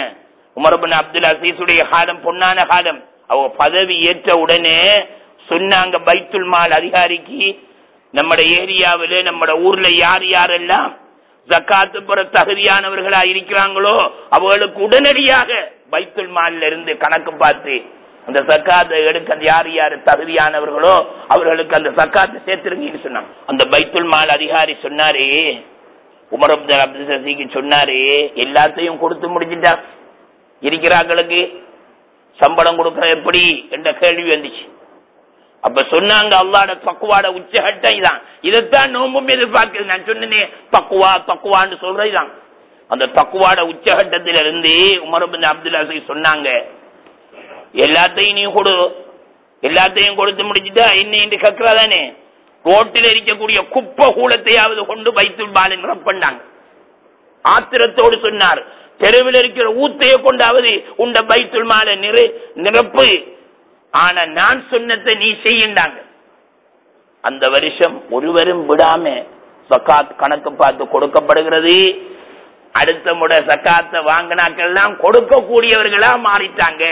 உமர்பின் அப்துல் அசீசுடைய காலம் பொன்னான காலம். அவங்க பதவி ஏற்ற உடனே சொன்னாங்க பைத்துல் மால் அதிகாரிக்கு நம்மட ஏரியாவில நம்மட ஊர்ல யார் யாரெல்லாம் ஜக்காத்து பெற தகுதியானவர்களா இருக்கிறாங்களோ அவர்களுக்கு உடனடியாக பைத்துல் மால்ல இருந்து கணக்கு பார்த்து அந்த சக்காத்தை எடுக்க அந்த யார் யார் தகுதியானவர்களோ அவர்களுக்கு அந்த சக்காத்தை சேர்த்திருங்கன்னு சொன்னாங்க. அந்த பைத்துல் மால் அதிகாரி சொன்னாரே உமர் அப்துல் அப்துல் சசிக்கு சொன்னாரே எல்லாத்தையும் கொடுத்து முடிஞ்சிட்டா இருக்கிறாங்களுக்கு சம்பளம் கொடுக்கற எப்படி என்ற கேள்வி வந்துச்சு. அப்ப சொன்னாங்க அல்லாட பக்குவாட உச்சகட்டம் இதான். இதைத்தான் நோம்பும் எதிர்பார்க்குது நான் சொன்னேனே தக்குவா பக்குவான்னு சொல்றதுதான் அந்த தக்குவாட உச்சகட்டத்தில இருந்து உமரபின் அப்துல் அசீஸ் சொன்னாங்க எல்லாத்தையும் நீ கொடு. எல்லாத்தையும் கொடுத்து முடிச்சுட்டா இன்னும் என்று கக்குறா தானே ரோட்டில் இருக்கக்கூடிய குப்பை கூலத்தையாவது கொண்டு வைத்துள் பாலன் பண்ணாங்க. ஆத்திரத்தோடு சொன்னார். தெருவில் இருக்கிற ஊத்தையை கொண்டாவது உண்ட பைத்துள் மாலை நிறு நிரப்பு. ஆனா நான் சொன்னதை நீ செய்யுண்டாங்க. அந்த வருஷம் ஒருவரும் விடாம சக்காத் கணக்கு பார்த்து கொடுக்கப்படுகிறது. அடுத்த முறை சக்காத்தை வாங்கினாக்கெல்லாம் கொடுக்கக்கூடியவர்களா மாறிட்டாங்க.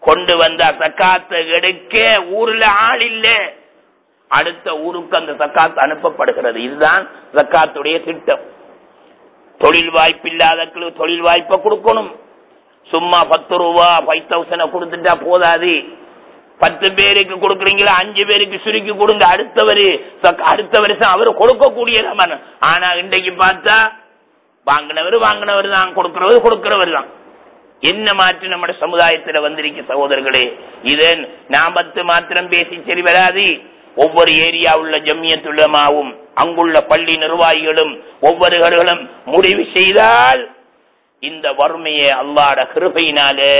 கொண்டு வந்த சக்காத்தை எடுக்க ஊர்ல ஆள் இல்ல. அடுத்த ஊருக்கு அந்த சக்காத் அனுப்பப்படுகிறது. இதுதான் சக்காத்துடைய திட்டம். தொழில் வாய்ப்பு இல்லாதக்கு தொழில் வாய்ப்பை கொடுக்கணும். சும்மா பத்து ரூபா ஃபைவ் தௌசண்ட் கொடுத்துட்டா போதாது. பத்து பேருக்கு கொடுக்குறீங்களா அஞ்சு பேருக்கு சுருக்கி கொடுங்க. அடுத்தவர் அடுத்த வருஷம் அவர் கொடுக்கக்கூடிய ஆனா இன்றைக்கு பார்த்தா வாங்கினவர் வாங்கினவர் தான் கொடுக்கிறவர் கொடுக்கிறவர் தான். என்ன மாற்று நம்ம சமுதாயத்துல வந்திருக்கு சகோதரர்களே? இதன் நாமத்து மாத்திரம் பேசி சரி வராது. ஒவ்வொரு ஏரியா உள்ள ஜம்மியத்துள்ளமாவும் அங்குள்ள பள்ளி நிர்வாகிகளும் ஒவ்வொருவர்களும் முடிவு செய்தால் இந்த வறுமையை அல்லாட கிருபையினாலே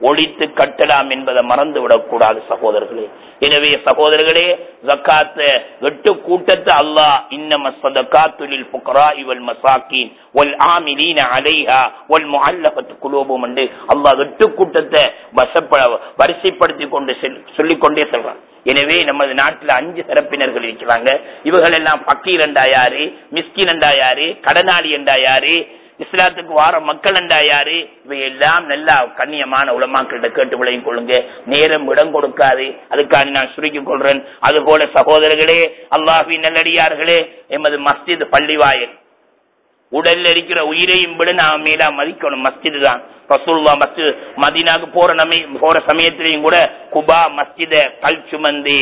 ஒழித்து கட்டலாம் என்பதை மறந்து விடக்கூடாது சகோதரர்களே. எனவே சகோதரர்களே ஜக்காத்த எட்டு கூட்டத்தை அல்லாஹ் இன்னம சதகாத்துலில் புக்ரா இவல் மசாக்கின் ஒல் ஆமிலீன அலைஹா ஒல் முஅல்லஃபத்து குலூபும் என்று அல்லாஹ் எட்டு கூட்டத்தை வசப்ப வரிசைப்படுத்தி கொண்டு செல்- சொல்லிக் கொண்டே செல்றான். எனவே நமது நாட்டில் அஞ்சு சிறப்பினர்கள் இருக்கிறாங்க. இவர்கள் எல்லாம் பக்கீர் என்றா யாரு மிஸ்கின் என்றா யாரு கடனாளி என்றா யாரு இஸ்லாத்துக்கு வார மக்கள் என்றா யாரு? இவை எல்லாம் நல்லா கண்ணியமான உலமாக்கள்கிட்ட கேட்டு விளையும் கொள்ளுங்க. நேரம் இடம் கொடுக்காது. அதுக்காக நான் சுருக்கிக் கொள்றேன். அதுபோல சகோதரர்களே அல்லாஹி நல்லடியார்களே எமது மஸ்ஜித் பள்ளிவாயல். உடல்ல இருக்கிற உயிரையும் விட நாம் மேலா மதிக்கணும். மஸ்ஜிது தான். ரசூல்லா மஸ்ஜித் மதீனாக்கு போற நம்ம போற சமயத்திலையும் கூட குபா மஸ்ஜித கல் சுமந்தி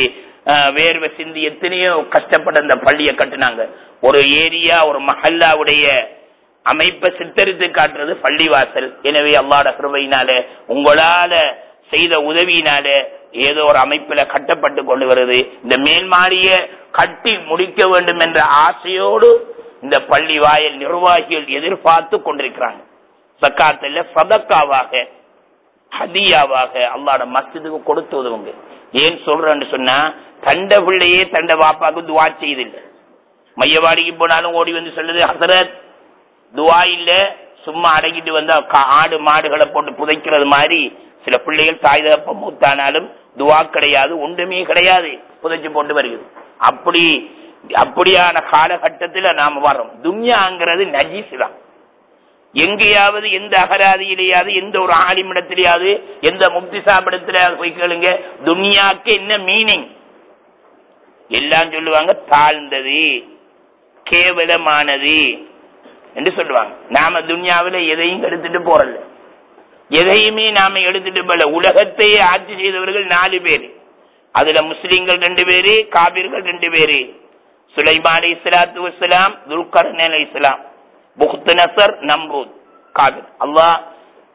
வேர்வை சிந்தி எத்தனையோ கஷ்டப்பட்ட அந்த பள்ளியை கட்டுனாங்க. ஒரு ஏரியா ஒரு மஹல்லாவுடைய அமைப்பை சித்தரித்து காட்டுறது பள்ளிவாசல். எனவே அல்லாட கிருபையினால உங்களால செய்த உதவியினால ஏதோ ஒரு அமைப்புல கட்டப்பட்டு கொண்டு வருது. இந்த மேல்மாடிய கட்டி முடிக்க வேண்டும் என்ற ஆசையோடு இந்த பள்ளி வாயல் நிர்வாகிகள் எதிர்பார்த்து கொண்டிருக்கிறாங்க. சக்காத்துல சதக்காவாக ஹதியாவாக அல்லாட மஸ்ஜிதுக்கு கொடுத்து உதவுங்க. ஏன் சொல்றேன்னு சொன்னா தண்ட பிள்ளையே தண்ட வாப்பாக்கு துவா செய்தில்லை. மையவாடிக்கு போனாலும் ஓடி வந்து சொல்லுது ஹசரத் துவா இல்ல சும்மா அடங்கிட்டு வந்தா ஆடு மாடுகளை போட்டு புதைக்கிறது மாதிரி சில பிள்ளைகள் தாய் தகப்ப மூத்தானாலும் துவா கிடையாது ஒன்றுமே கிடையாது புதைச்சு போட்டு வருகிறது. அப்படி அப்படியான காலகட்டத்துல நாம வர்றோம். துன்யாங்கிறது நஜீஸ் தான். எங்கேயாவது எந்த அகராதியிலேயாவது எந்த ஒரு ஆலிமிடத்திலேயாவது எந்த முக்தி சாப்பிடத்திலேயாவது போய் கேளுங்க துன்யாக்கு என்ன மீனிங் எல்லாம் சொல்லுவாங்க தாழ்ந்தது கேவலமானது. என்று சொல்லுவாங்க. நாம துன்யாவில எதையும் எடுத்துட்டு போறல எதையுமே நாம எடுத்துட்டு போல உலகத்தையே ஆட்சி செய்தவர்கள் நாலு பேர். அதுல முஸ்லிம்கள் ரெண்டு பேரு காபிர்கள் ரெண்டு பேரு. சுலைமான் அலி இஸ்லாத்து இஸ்லாம் துல்கர்ன் அலி இஸ்லாம் புக்த் நசர் நம்ரூத் காபிர். அல்லாஹ்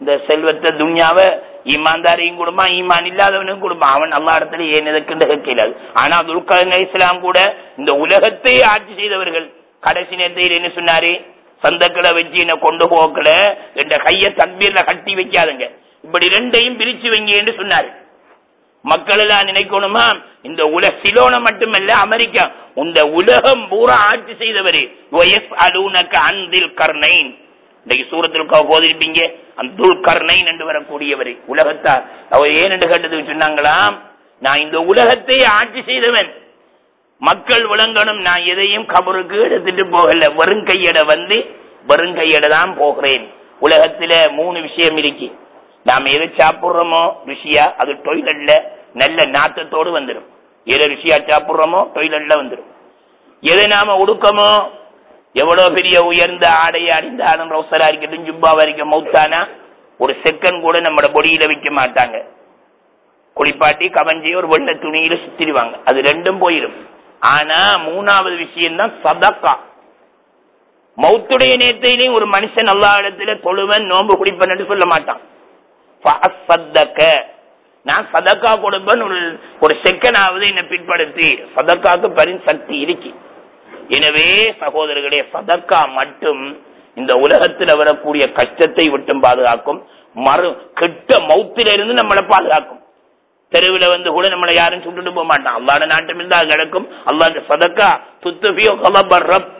இந்த செல்வத்தை துன்யாவை ஈமான்தாரையும் கொடுமா ஈமான் இல்லாதவனும் கொடுமா அவன் அல்லா இடத்துல ஏன் எதுக்குன்னு கேட்கலாது ஆனா துல்கர்ன் இஸ்லாம் கூட இந்த உலகத்தையே ஆட்சி செய்தவர்கள். கடைசி நேரத்தில் என்ன சொன்னாரு? சந்தக்களை வச்சு என்ன கொண்டு போக்கல என்ற கைய தக்பீர்ல கட்டி வைக்காதுங்க. இப்படி ரெண்டையும் பிரிச்சு வைங்க என்று சொன்னாரு. மக்கள் எல்லாம் நினைக்கணுமா? இந்த உலக சிலோன மட்டுமல்ல அமெரிக்கா. இந்த உலகம் பூரா ஆட்சி செய்தவர். அலூனக்க அந்தில் கர்ணைன். இன்னைக்கு சூரத்தில் போதிருப்பீங்க அந்துல் கர்ணைன் என்று வரக்கூடியவர். உலகத்தார். அவர் ஏன் என்று கேட்டதுக்கு சொன்னாங்களாம்? நான் இந்த உலகத்தை ஆட்சி செய்தவன். மக்கள் விளங்கணும் நான் எதையும் கபருக்கு எடுத்துட்டு போகல. வெறும் கையட வந்து வெறும் கையட தான் போகிறேன். உலகத்துல மூணு விஷயம் இருக்கு. நாம எது சாப்பிடுறோமோ ருசியா அது டொய்லெட்ல நல்ல நாத்தத்தோடு வந்துடும் எதை ருசியா சாப்பிடுறோமோ டொய்லெட்ல வந்துடும் எதை நாம உடுக்கமோ எவ்வளவு பெரிய உயர்ந்த ஆடையை அணிந்தாலும் ரவுசரா இருக்கட்டும் ஜுப்பாவா இருக்க மௌத்தானா ஒரு செகண்ட் கூட நம்மட பொடியில வைக்க மாட்டாங்க. குளிப்பாட்டி கவஞ்சி ஒரு வெள்ள துணியில சுத்திடுவாங்க. அது ரெண்டும் போயிடும் ஆனா மூணாவது விஷயம் தான் சதக்கா. மௌத்துடைய நேரத்திலையும் ஒரு மனுஷன் எல்லா இடத்துல தொழுவன் நோன்பு குடிப்பன் என்று சொல்ல மாட்டான். நான் சதக்கா கொடுப்பேன் ஒரு ஒரு செகண்டாவது என்னை பின்படுத்தி. சதக்காக்கு பரின் சக்தி இருக்கு. எனவே சகோதரர்களே சதக்கா மட்டும் இந்த உலகத்தில் வரக்கூடிய கஷ்டத்தை விட்டும் பாதுகாக்கும். மறு கெட்ட மௌத்திலிருந்து நம்மளை பாதுகாக்கும். தெருவில் வந்து கூட நம்மளை யாரும் சுட்டுட்டு போக மாட்டான். அல்லாட நாட்டம் இருந்தால் கிடக்கும் நடக்கும். அல்லாட சதக்கா துத்துபியோ கலபர் ரப்.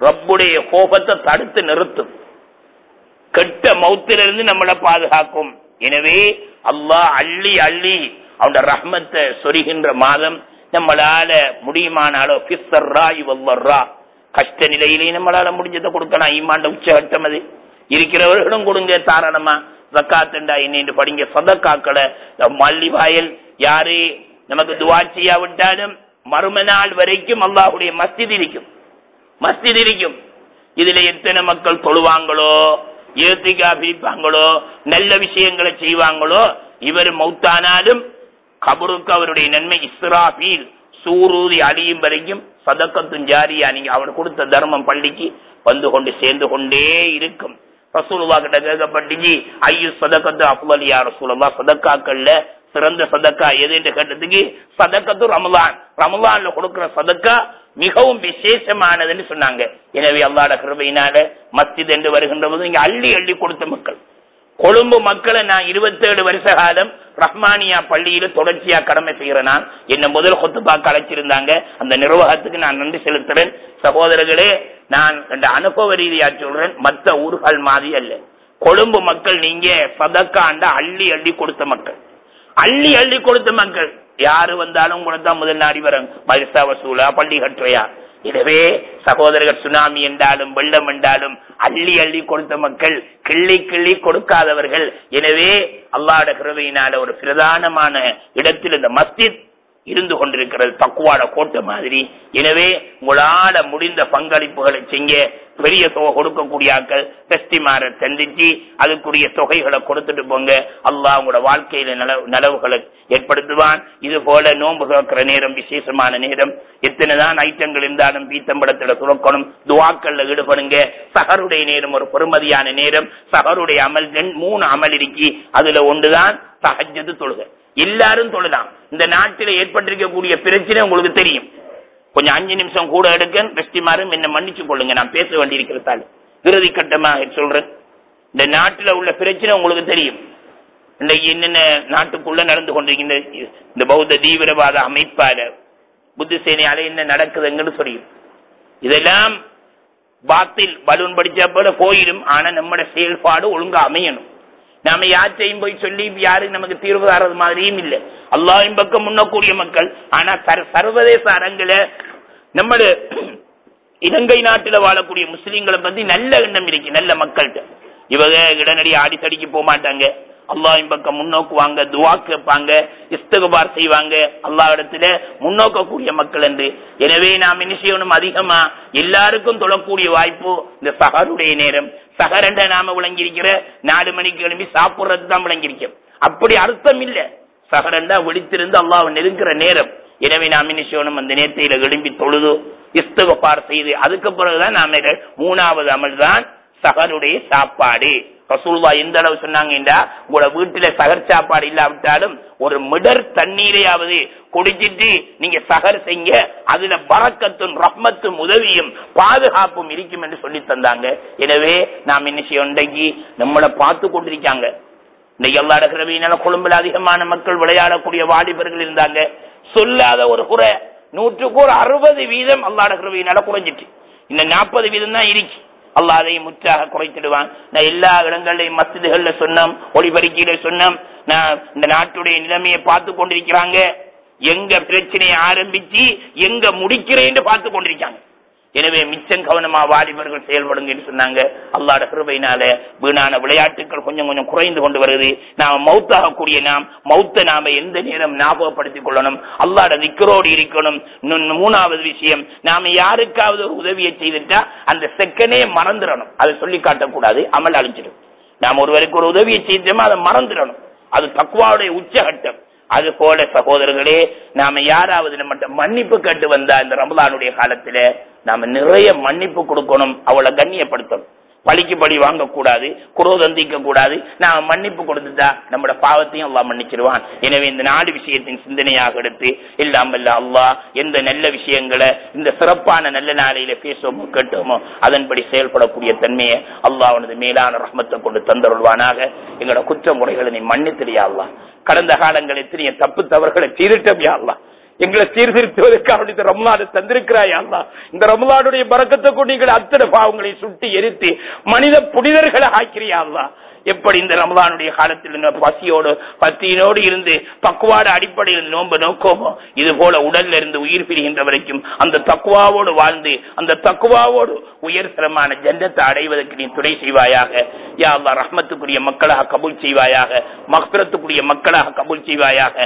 ரப்புடைய கோபத்தை தடுத்து நிறுத்தும். கெட்ட மௌத்திலிருந்து நம்மளை பாதுகாக்கும். எனவே அல்லாஹ் அள்ளி அள்ளி அவனோட ரஹ்மத்தை சொரிகின்ற மாதம் நம்மளால முடியுமானாலோ கிஸ்ஸர்ரா இவல்லர்ரா கஷ்ட நிலையிலே நம்மளால முடிஞ்சதை கொடுக்கலாம். ஈமாண்ட உச்சகட்டம் அது. இருக்கிறவர்களும் கொடுங்க தாராளமா. ஜக்காத்துண்டா என்னென்று படிங்க சதக்காக்களை. மல்லி வாயல் யாரு? நமக்கு துவா செய்யாவிட்டாலும் மறும நாள் வரைக்கும் அல்லாஹுடைய மஸ்தித் இருக்கும். மஸ்தித் இருக்கும். இதுல எத்தனை மக்கள் தொழுவாங்களோ ஏத்திக்கா பிரிப்பாங்களோ நல்ல விஷயங்களை செய்வாங்களோ இவர் மௌத்தானாலும் கபருக்கு அவருடைய நன்மை இஸ்ராபீல் சூரூதி அழியும் வரைக்கும் சதக்கத்தும் ஜாரியா நீங்க அவர் கொடுத்த தர்மம் பள்ளிக்கு வந்து கொண்டு சேர்ந்து கொண்டே இருக்கும். ரசூலுல்லா கிட்ட கேட்கப்பட்டுச்சு ஐயு சதக்கத்து அப்வலியா ரசூலுல்லா சதக்காக்கள்ல சிறந்த சதக்கா எதுன்னு கேட்டதுக்கு சதக்கத்து ரமலான். ரமலான்ல கொடுக்கிற சதக்கா மிகவும் விசேஷமானதுன்னு சொன்னாங்க. எனவே அல்லாட கிருபையினால மஸ்ஜித் என்று வருகின்ற போது இங்க அள்ளி அள்ளி கொடுத்த மக்கள். கொழும்பு மக்களை நான் இருபத்தேழு வருஷ காலம் ரஹ்மானியா பள்ளியில தொடர்ச்சியா கடமை செய்கிறேன் நான். என்ன முதல் கொத்துபாக்க அழைச்சிருந்தாங்க. அந்த நிர்வாகத்துக்கு நான் நன்றி செலுத்துறேன். சகோதரர்களே நான் இந்த அனுபவ ரீதியா சொல்றேன். மத்த ஊர்கள் மாதிரி அல்ல. கொழும்பு மக்கள் நீங்க சதக்காண்ட அள்ளி அள்ளி கொடுத்த மக்கள். அள்ளி அள்ளி கொடுத்த மக்கள். யாரு வந்தாலும் கூட தான் முதல் நாடி வரும். மரிசா வசூலா பள்ளி கட்டுறையா. எனவே சகோதரர்கள் சுனாமி என்றாலும் வெள்ளம் என்றாலும் அள்ளி அள்ளி கொடுத்த மக்கள் கிள்ளி கிள்ளி கொடுக்காதவர்கள். எனவே அல்லாட கிருபையினால ஒரு பிரதானமான இடத்தில் இந்த மஸ்ஜித் இருந்து கொண்டிருக்கிறது. தக்குவாட கோட்டை மாதிரி. எனவே உங்களால முடிந்த பங்களிப்புகளை செய்ய பெரிய தொகை கொடுக்கக்கூடிய ஆட்கள் டெஸ்டிமார தந்திச்சு அதுக்குரிய தொகைகளை கொடுத்துட்டு போங்க. அல்லா உங்களோட வாழ்க்கையில நலவு நலவுகளை ஏற்படுத்துவான். இது போல நோன்பு துறக்கிற நேரம் விசேஷமான நேரம். எத்தனைதான் ஐட்டங்கள் இருந்தாலும் பீத்தம்படத்துல துறக்கணும். துவாக்கள்ல ஈடுபடுங்க. சகருடைய நேரம் ஒரு பெருமதியான நேரம். சகருடைய அமல் மூணு அமல் இருக்கி அதுல ஒன்றுதான் சகஜது தொழுகை. எல்லாரும் தொழுதான். இந்த நாட்டில் ஏற்பட்டிருக்கக்கூடிய பிரச்சனை உங்களுக்கு தெரியும். கொஞ்சம் அஞ்சு நிமிஷம் கூட எடுக்க பெஸ்டிமாரும் என்ன மன்னிச்சு கொள்ளுங்க நான் பேச வேண்டியிருக்கிறதால இறுதி கட்டமாக சொல்றேன். இந்த நாட்டில் உள்ள பிரச்சனை உங்களுக்கு தெரியும். இன்றைக்கு என்னென்ன நாட்டுக்குள்ள நடந்து கொண்டிருக்கின்ற இந்த பௌத்த தீவிரவாத அமைப்பால புத்தி சேனையால என்ன நடக்குதுங்கன்னு தெரியும் இதெல்லாம் பாத்தில் பலூன் படிச்ச போல போயிடும். ஆனா நம்மட செயல்பாடு ஒழுங்கா அமையணும். நாம யார்ட்டையும் போய் சொல்லி யாரும் நமக்கு தீர்வு தரது மாதிரியும் இல்லை. அல்லாவின் பக்கம் முன்னக்கூடிய மக்கள் ஆனா சர்வதேச அரங்குல நம்ம இலங்கை நாட்டுல வாழக்கூடிய முஸ்லீம்களை பத்தி நல்ல எண்ணம் இருக்கு நல்ல மக்கள்கிட்ட. இவங்க இடனடி ஆடித்தடிக்கு போக மாட்டாங்க அல்லாஹின் பக்கம் முன்னோக்குவாங்க துவா கேட்பாங்க இஸ்தகுபார் செய்வாங்க. அல்லாஹ் இடத்துல முன்னோக்கக்கூடிய மக்கள் என்று. எனவே நாம் என்ன செய்யணும்? அதிகமா எல்லாருக்கும் தொழக்கூடிய வாய்ப்பு இந்த சஹருடைய நேரம். சஹரண்ட நாம விளங்கியிருக்கிற நாலு மணிக்கு கிளம்பி சாப்பிடுறது தான் விளங்கியிருக்கோம். அப்படி அர்த்தம் இல்ல. சகரண்டா விழித்திருந்து அல்லாஹ் நெருங்குற நேரம். எனவே நாம் என்ன செய்யணும்? அந்த நேரத்தையில எழும்பி தொழுது இஸ்தகுபார் செய்து அதுக்கு பிறகுதான் நாம மூணாவது அமல் தான் சகருடைய சாப்பாடு. ரசூல்வா எந்த அளவு சொன்னாங்கடா உங்களோட வீட்டுல சகர் சாப்பாடு இல்லாவிட்டாலும் ஒரு மிடர் தண்ணீரையாவது குடிச்சிட்டு நீங்க சகர் செய்ய அதுல பறக்கத்தும் ரஹ்மத்தும் உதவியும் பாதுகாப்பும் இருக்கும் என்று சொல்லி தந்தாங்க. எனவே நாம் என்ன செய்யணும் இன்றைக்கு? நம்மளை பார்த்து கொண்டிருக்காங்க. இன்னைக்கு எல்லா இடக்கிறவையினால கொழும்புல அதிகமான மக்கள் விளையாடக்கூடிய வாலிபர்கள் இருந்தாங்க. சொல்லாத ஒரு குறை. நூற்றுக்கு ஒரு அறுபது வீதம் அல்லாட கிருபையினால குறைஞ்சிட்டு. இன்னும் நாற்பது வீதம் தான் இருக்கு. அல்லா அதையும் முற்றாக குறைத்திடுவான். நான் எல்லா இடங்கள்லயும் மஸ்ஜிதுகள்ல சொன்னோம் ஒளிபரிக்கையில சொன்னோம் நான் இந்த நாட்டுடைய நிலைமையை பார்த்து கொண்டிருக்கிறாங்க. எங்க பிரச்சனையை ஆரம்பிச்சு எங்க முடிக்கிறேன்னு பார்த்து கொண்டிருக்காங்க எனவே மிச்சம் கவனமா வாலிபர்கள் செயல்படுங்க என்று சொன்னாங்க. அல்லாட கிருபையினால வீணான விளையாட்டுகள் கொஞ்சம் கொஞ்சம் குறைந்து கொண்டு வருது. நாம மௌத்தாகக்கூடிய நாம் மௌத்த நாம எந்த நேரம் ஞாபகப்படுத்திக் கொள்ளணும்? அல்லாட திக்கரோடு இருக்கணும். மூணாவது விஷயம் நாம யாருக்காவது ஒரு உதவியை செய்துட்டா அந்த செகண்டே மறந்துடணும். அதை சொல்லி காட்டக்கூடாது அமல் அழிஞ்சிடும். நாம் ஒருவருக்கு ஒரு உதவியை செய்தோமா அதை மறந்துடணும். அது தக்குவாவுடைய உச்சகட்டம். அது போல சகோதரர்களே நாம யாராவது நம்மகிட்ட மன்னிப்பு கேட்டு வந்தா இந்த ரமலானுடைய காலத்துல நாம நிறைய மன்னிப்பு கொடுக்கணும் அவளை கண்ணியப்படுத்தணும். பழிக்கு பழி வாங்கக்கூடாது குரோதந்திக்க கூடாது நாம மன்னிப்பு கொடுத்துட்டா நம்மட பாவத்தையும் அல்லா மன்னிச்சிருவான். எனவே இந்த நாலு விஷயத்தின் சிந்தனையாக எடுத்து இல்லாமல்ல அல்லா எந்த நல்ல விஷயங்களை இந்த சிறப்பான நல்ல நாளையில பேசுவோமோ கேட்டோமோ அதன்படி செயல்படக்கூடிய தன்மையை அல்லா அவனது மேலான ரஹ்மத்தை கொண்டு தந்தருள்வானாக. எங்களோட குற்ற முறைகளை நீ மன்னித்திரியா அல்லா கடந்த காலங்கள் எத்தனைய தப்பு தவறுகளை செய்துட்டோம் அல்லா எங்களை சீர்திருத்துவதற்காக அவனுடைய ரமலானை தந்திருக்கிறாய் அல்லா. இந்த ரம்லாடுடைய பறக்கத்தை கொண்டு அத்தனை பாவங்களை சுட்டி எரித்து மனித புனிதர்களை ஆக்கிறியா அல்லா. எப்படி இந்த ரமதானுடைய காலத்தில் பசியோடு பத்தியினோடு இருந்து பக்குவாட அடிப்படையில் நோன்பு நோக்கோமோ இது போல உடல்ல இருந்து உயிர் பிரிகின்ற வரைக்கும் அந்த தக்குவாவோடு வாழ்ந்து அந்த தக்குவாவோடு உயர்தரமான ஜன்னத்தை அடைவதற்கு நீ துணை செய்வாயாக. யா அல்லா ரஹ்மத்துக்குரிய மக்களாக கபூல் செய்வாயாக. மஹ்ரத்துக்குரிய மக்களாக கபூல் செய்வாயாக.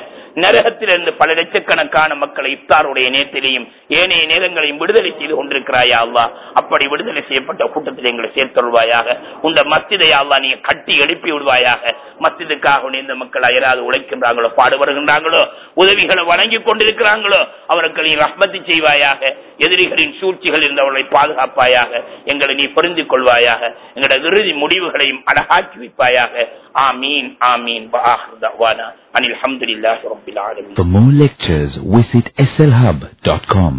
நரகத்திலிருந்து பல லட்சக்கணக்கான மக்களை இப்தாருடைய நேரத்திலேயும் ஏனைய நேரங்களையும் விடுதலை செய்து கொண்டிருக்கிறாயா அல்லா அப்படி விடுதலை செய்யப்பட்ட கூட்டத்தில் எங்களை சேர்த்தொள்வாயாக உண்ட மஸ்திதையா அல்லா நீ கட்ட தட்டி எழுப்பி விடுவாயாக. மத்தியதுக்காக இந்த மக்கள் அயராது உழைக்கின்றாங்களோ பாடுபடுகின்றாங்களோ உதவிகளை வழங்கி கொண்டிருக்கிறாங்களோ அவருக்கு நீ செய்வாயாக எதிரிகளின் சூழ்ச்சிகள் இருந்தவர்களை பாதுகாப்பாயாக எங்களை நீ புரிந்து கொள்வாயாக எங்களோட இறுதி முடிவுகளையும் அழகாக்கி வைப்பாயாக. ஆமீன் ஆமீன். அனில் அஹமதுல்லாஹி ரப்பில் ஆலமீன். For more lectures, visit slhub.com.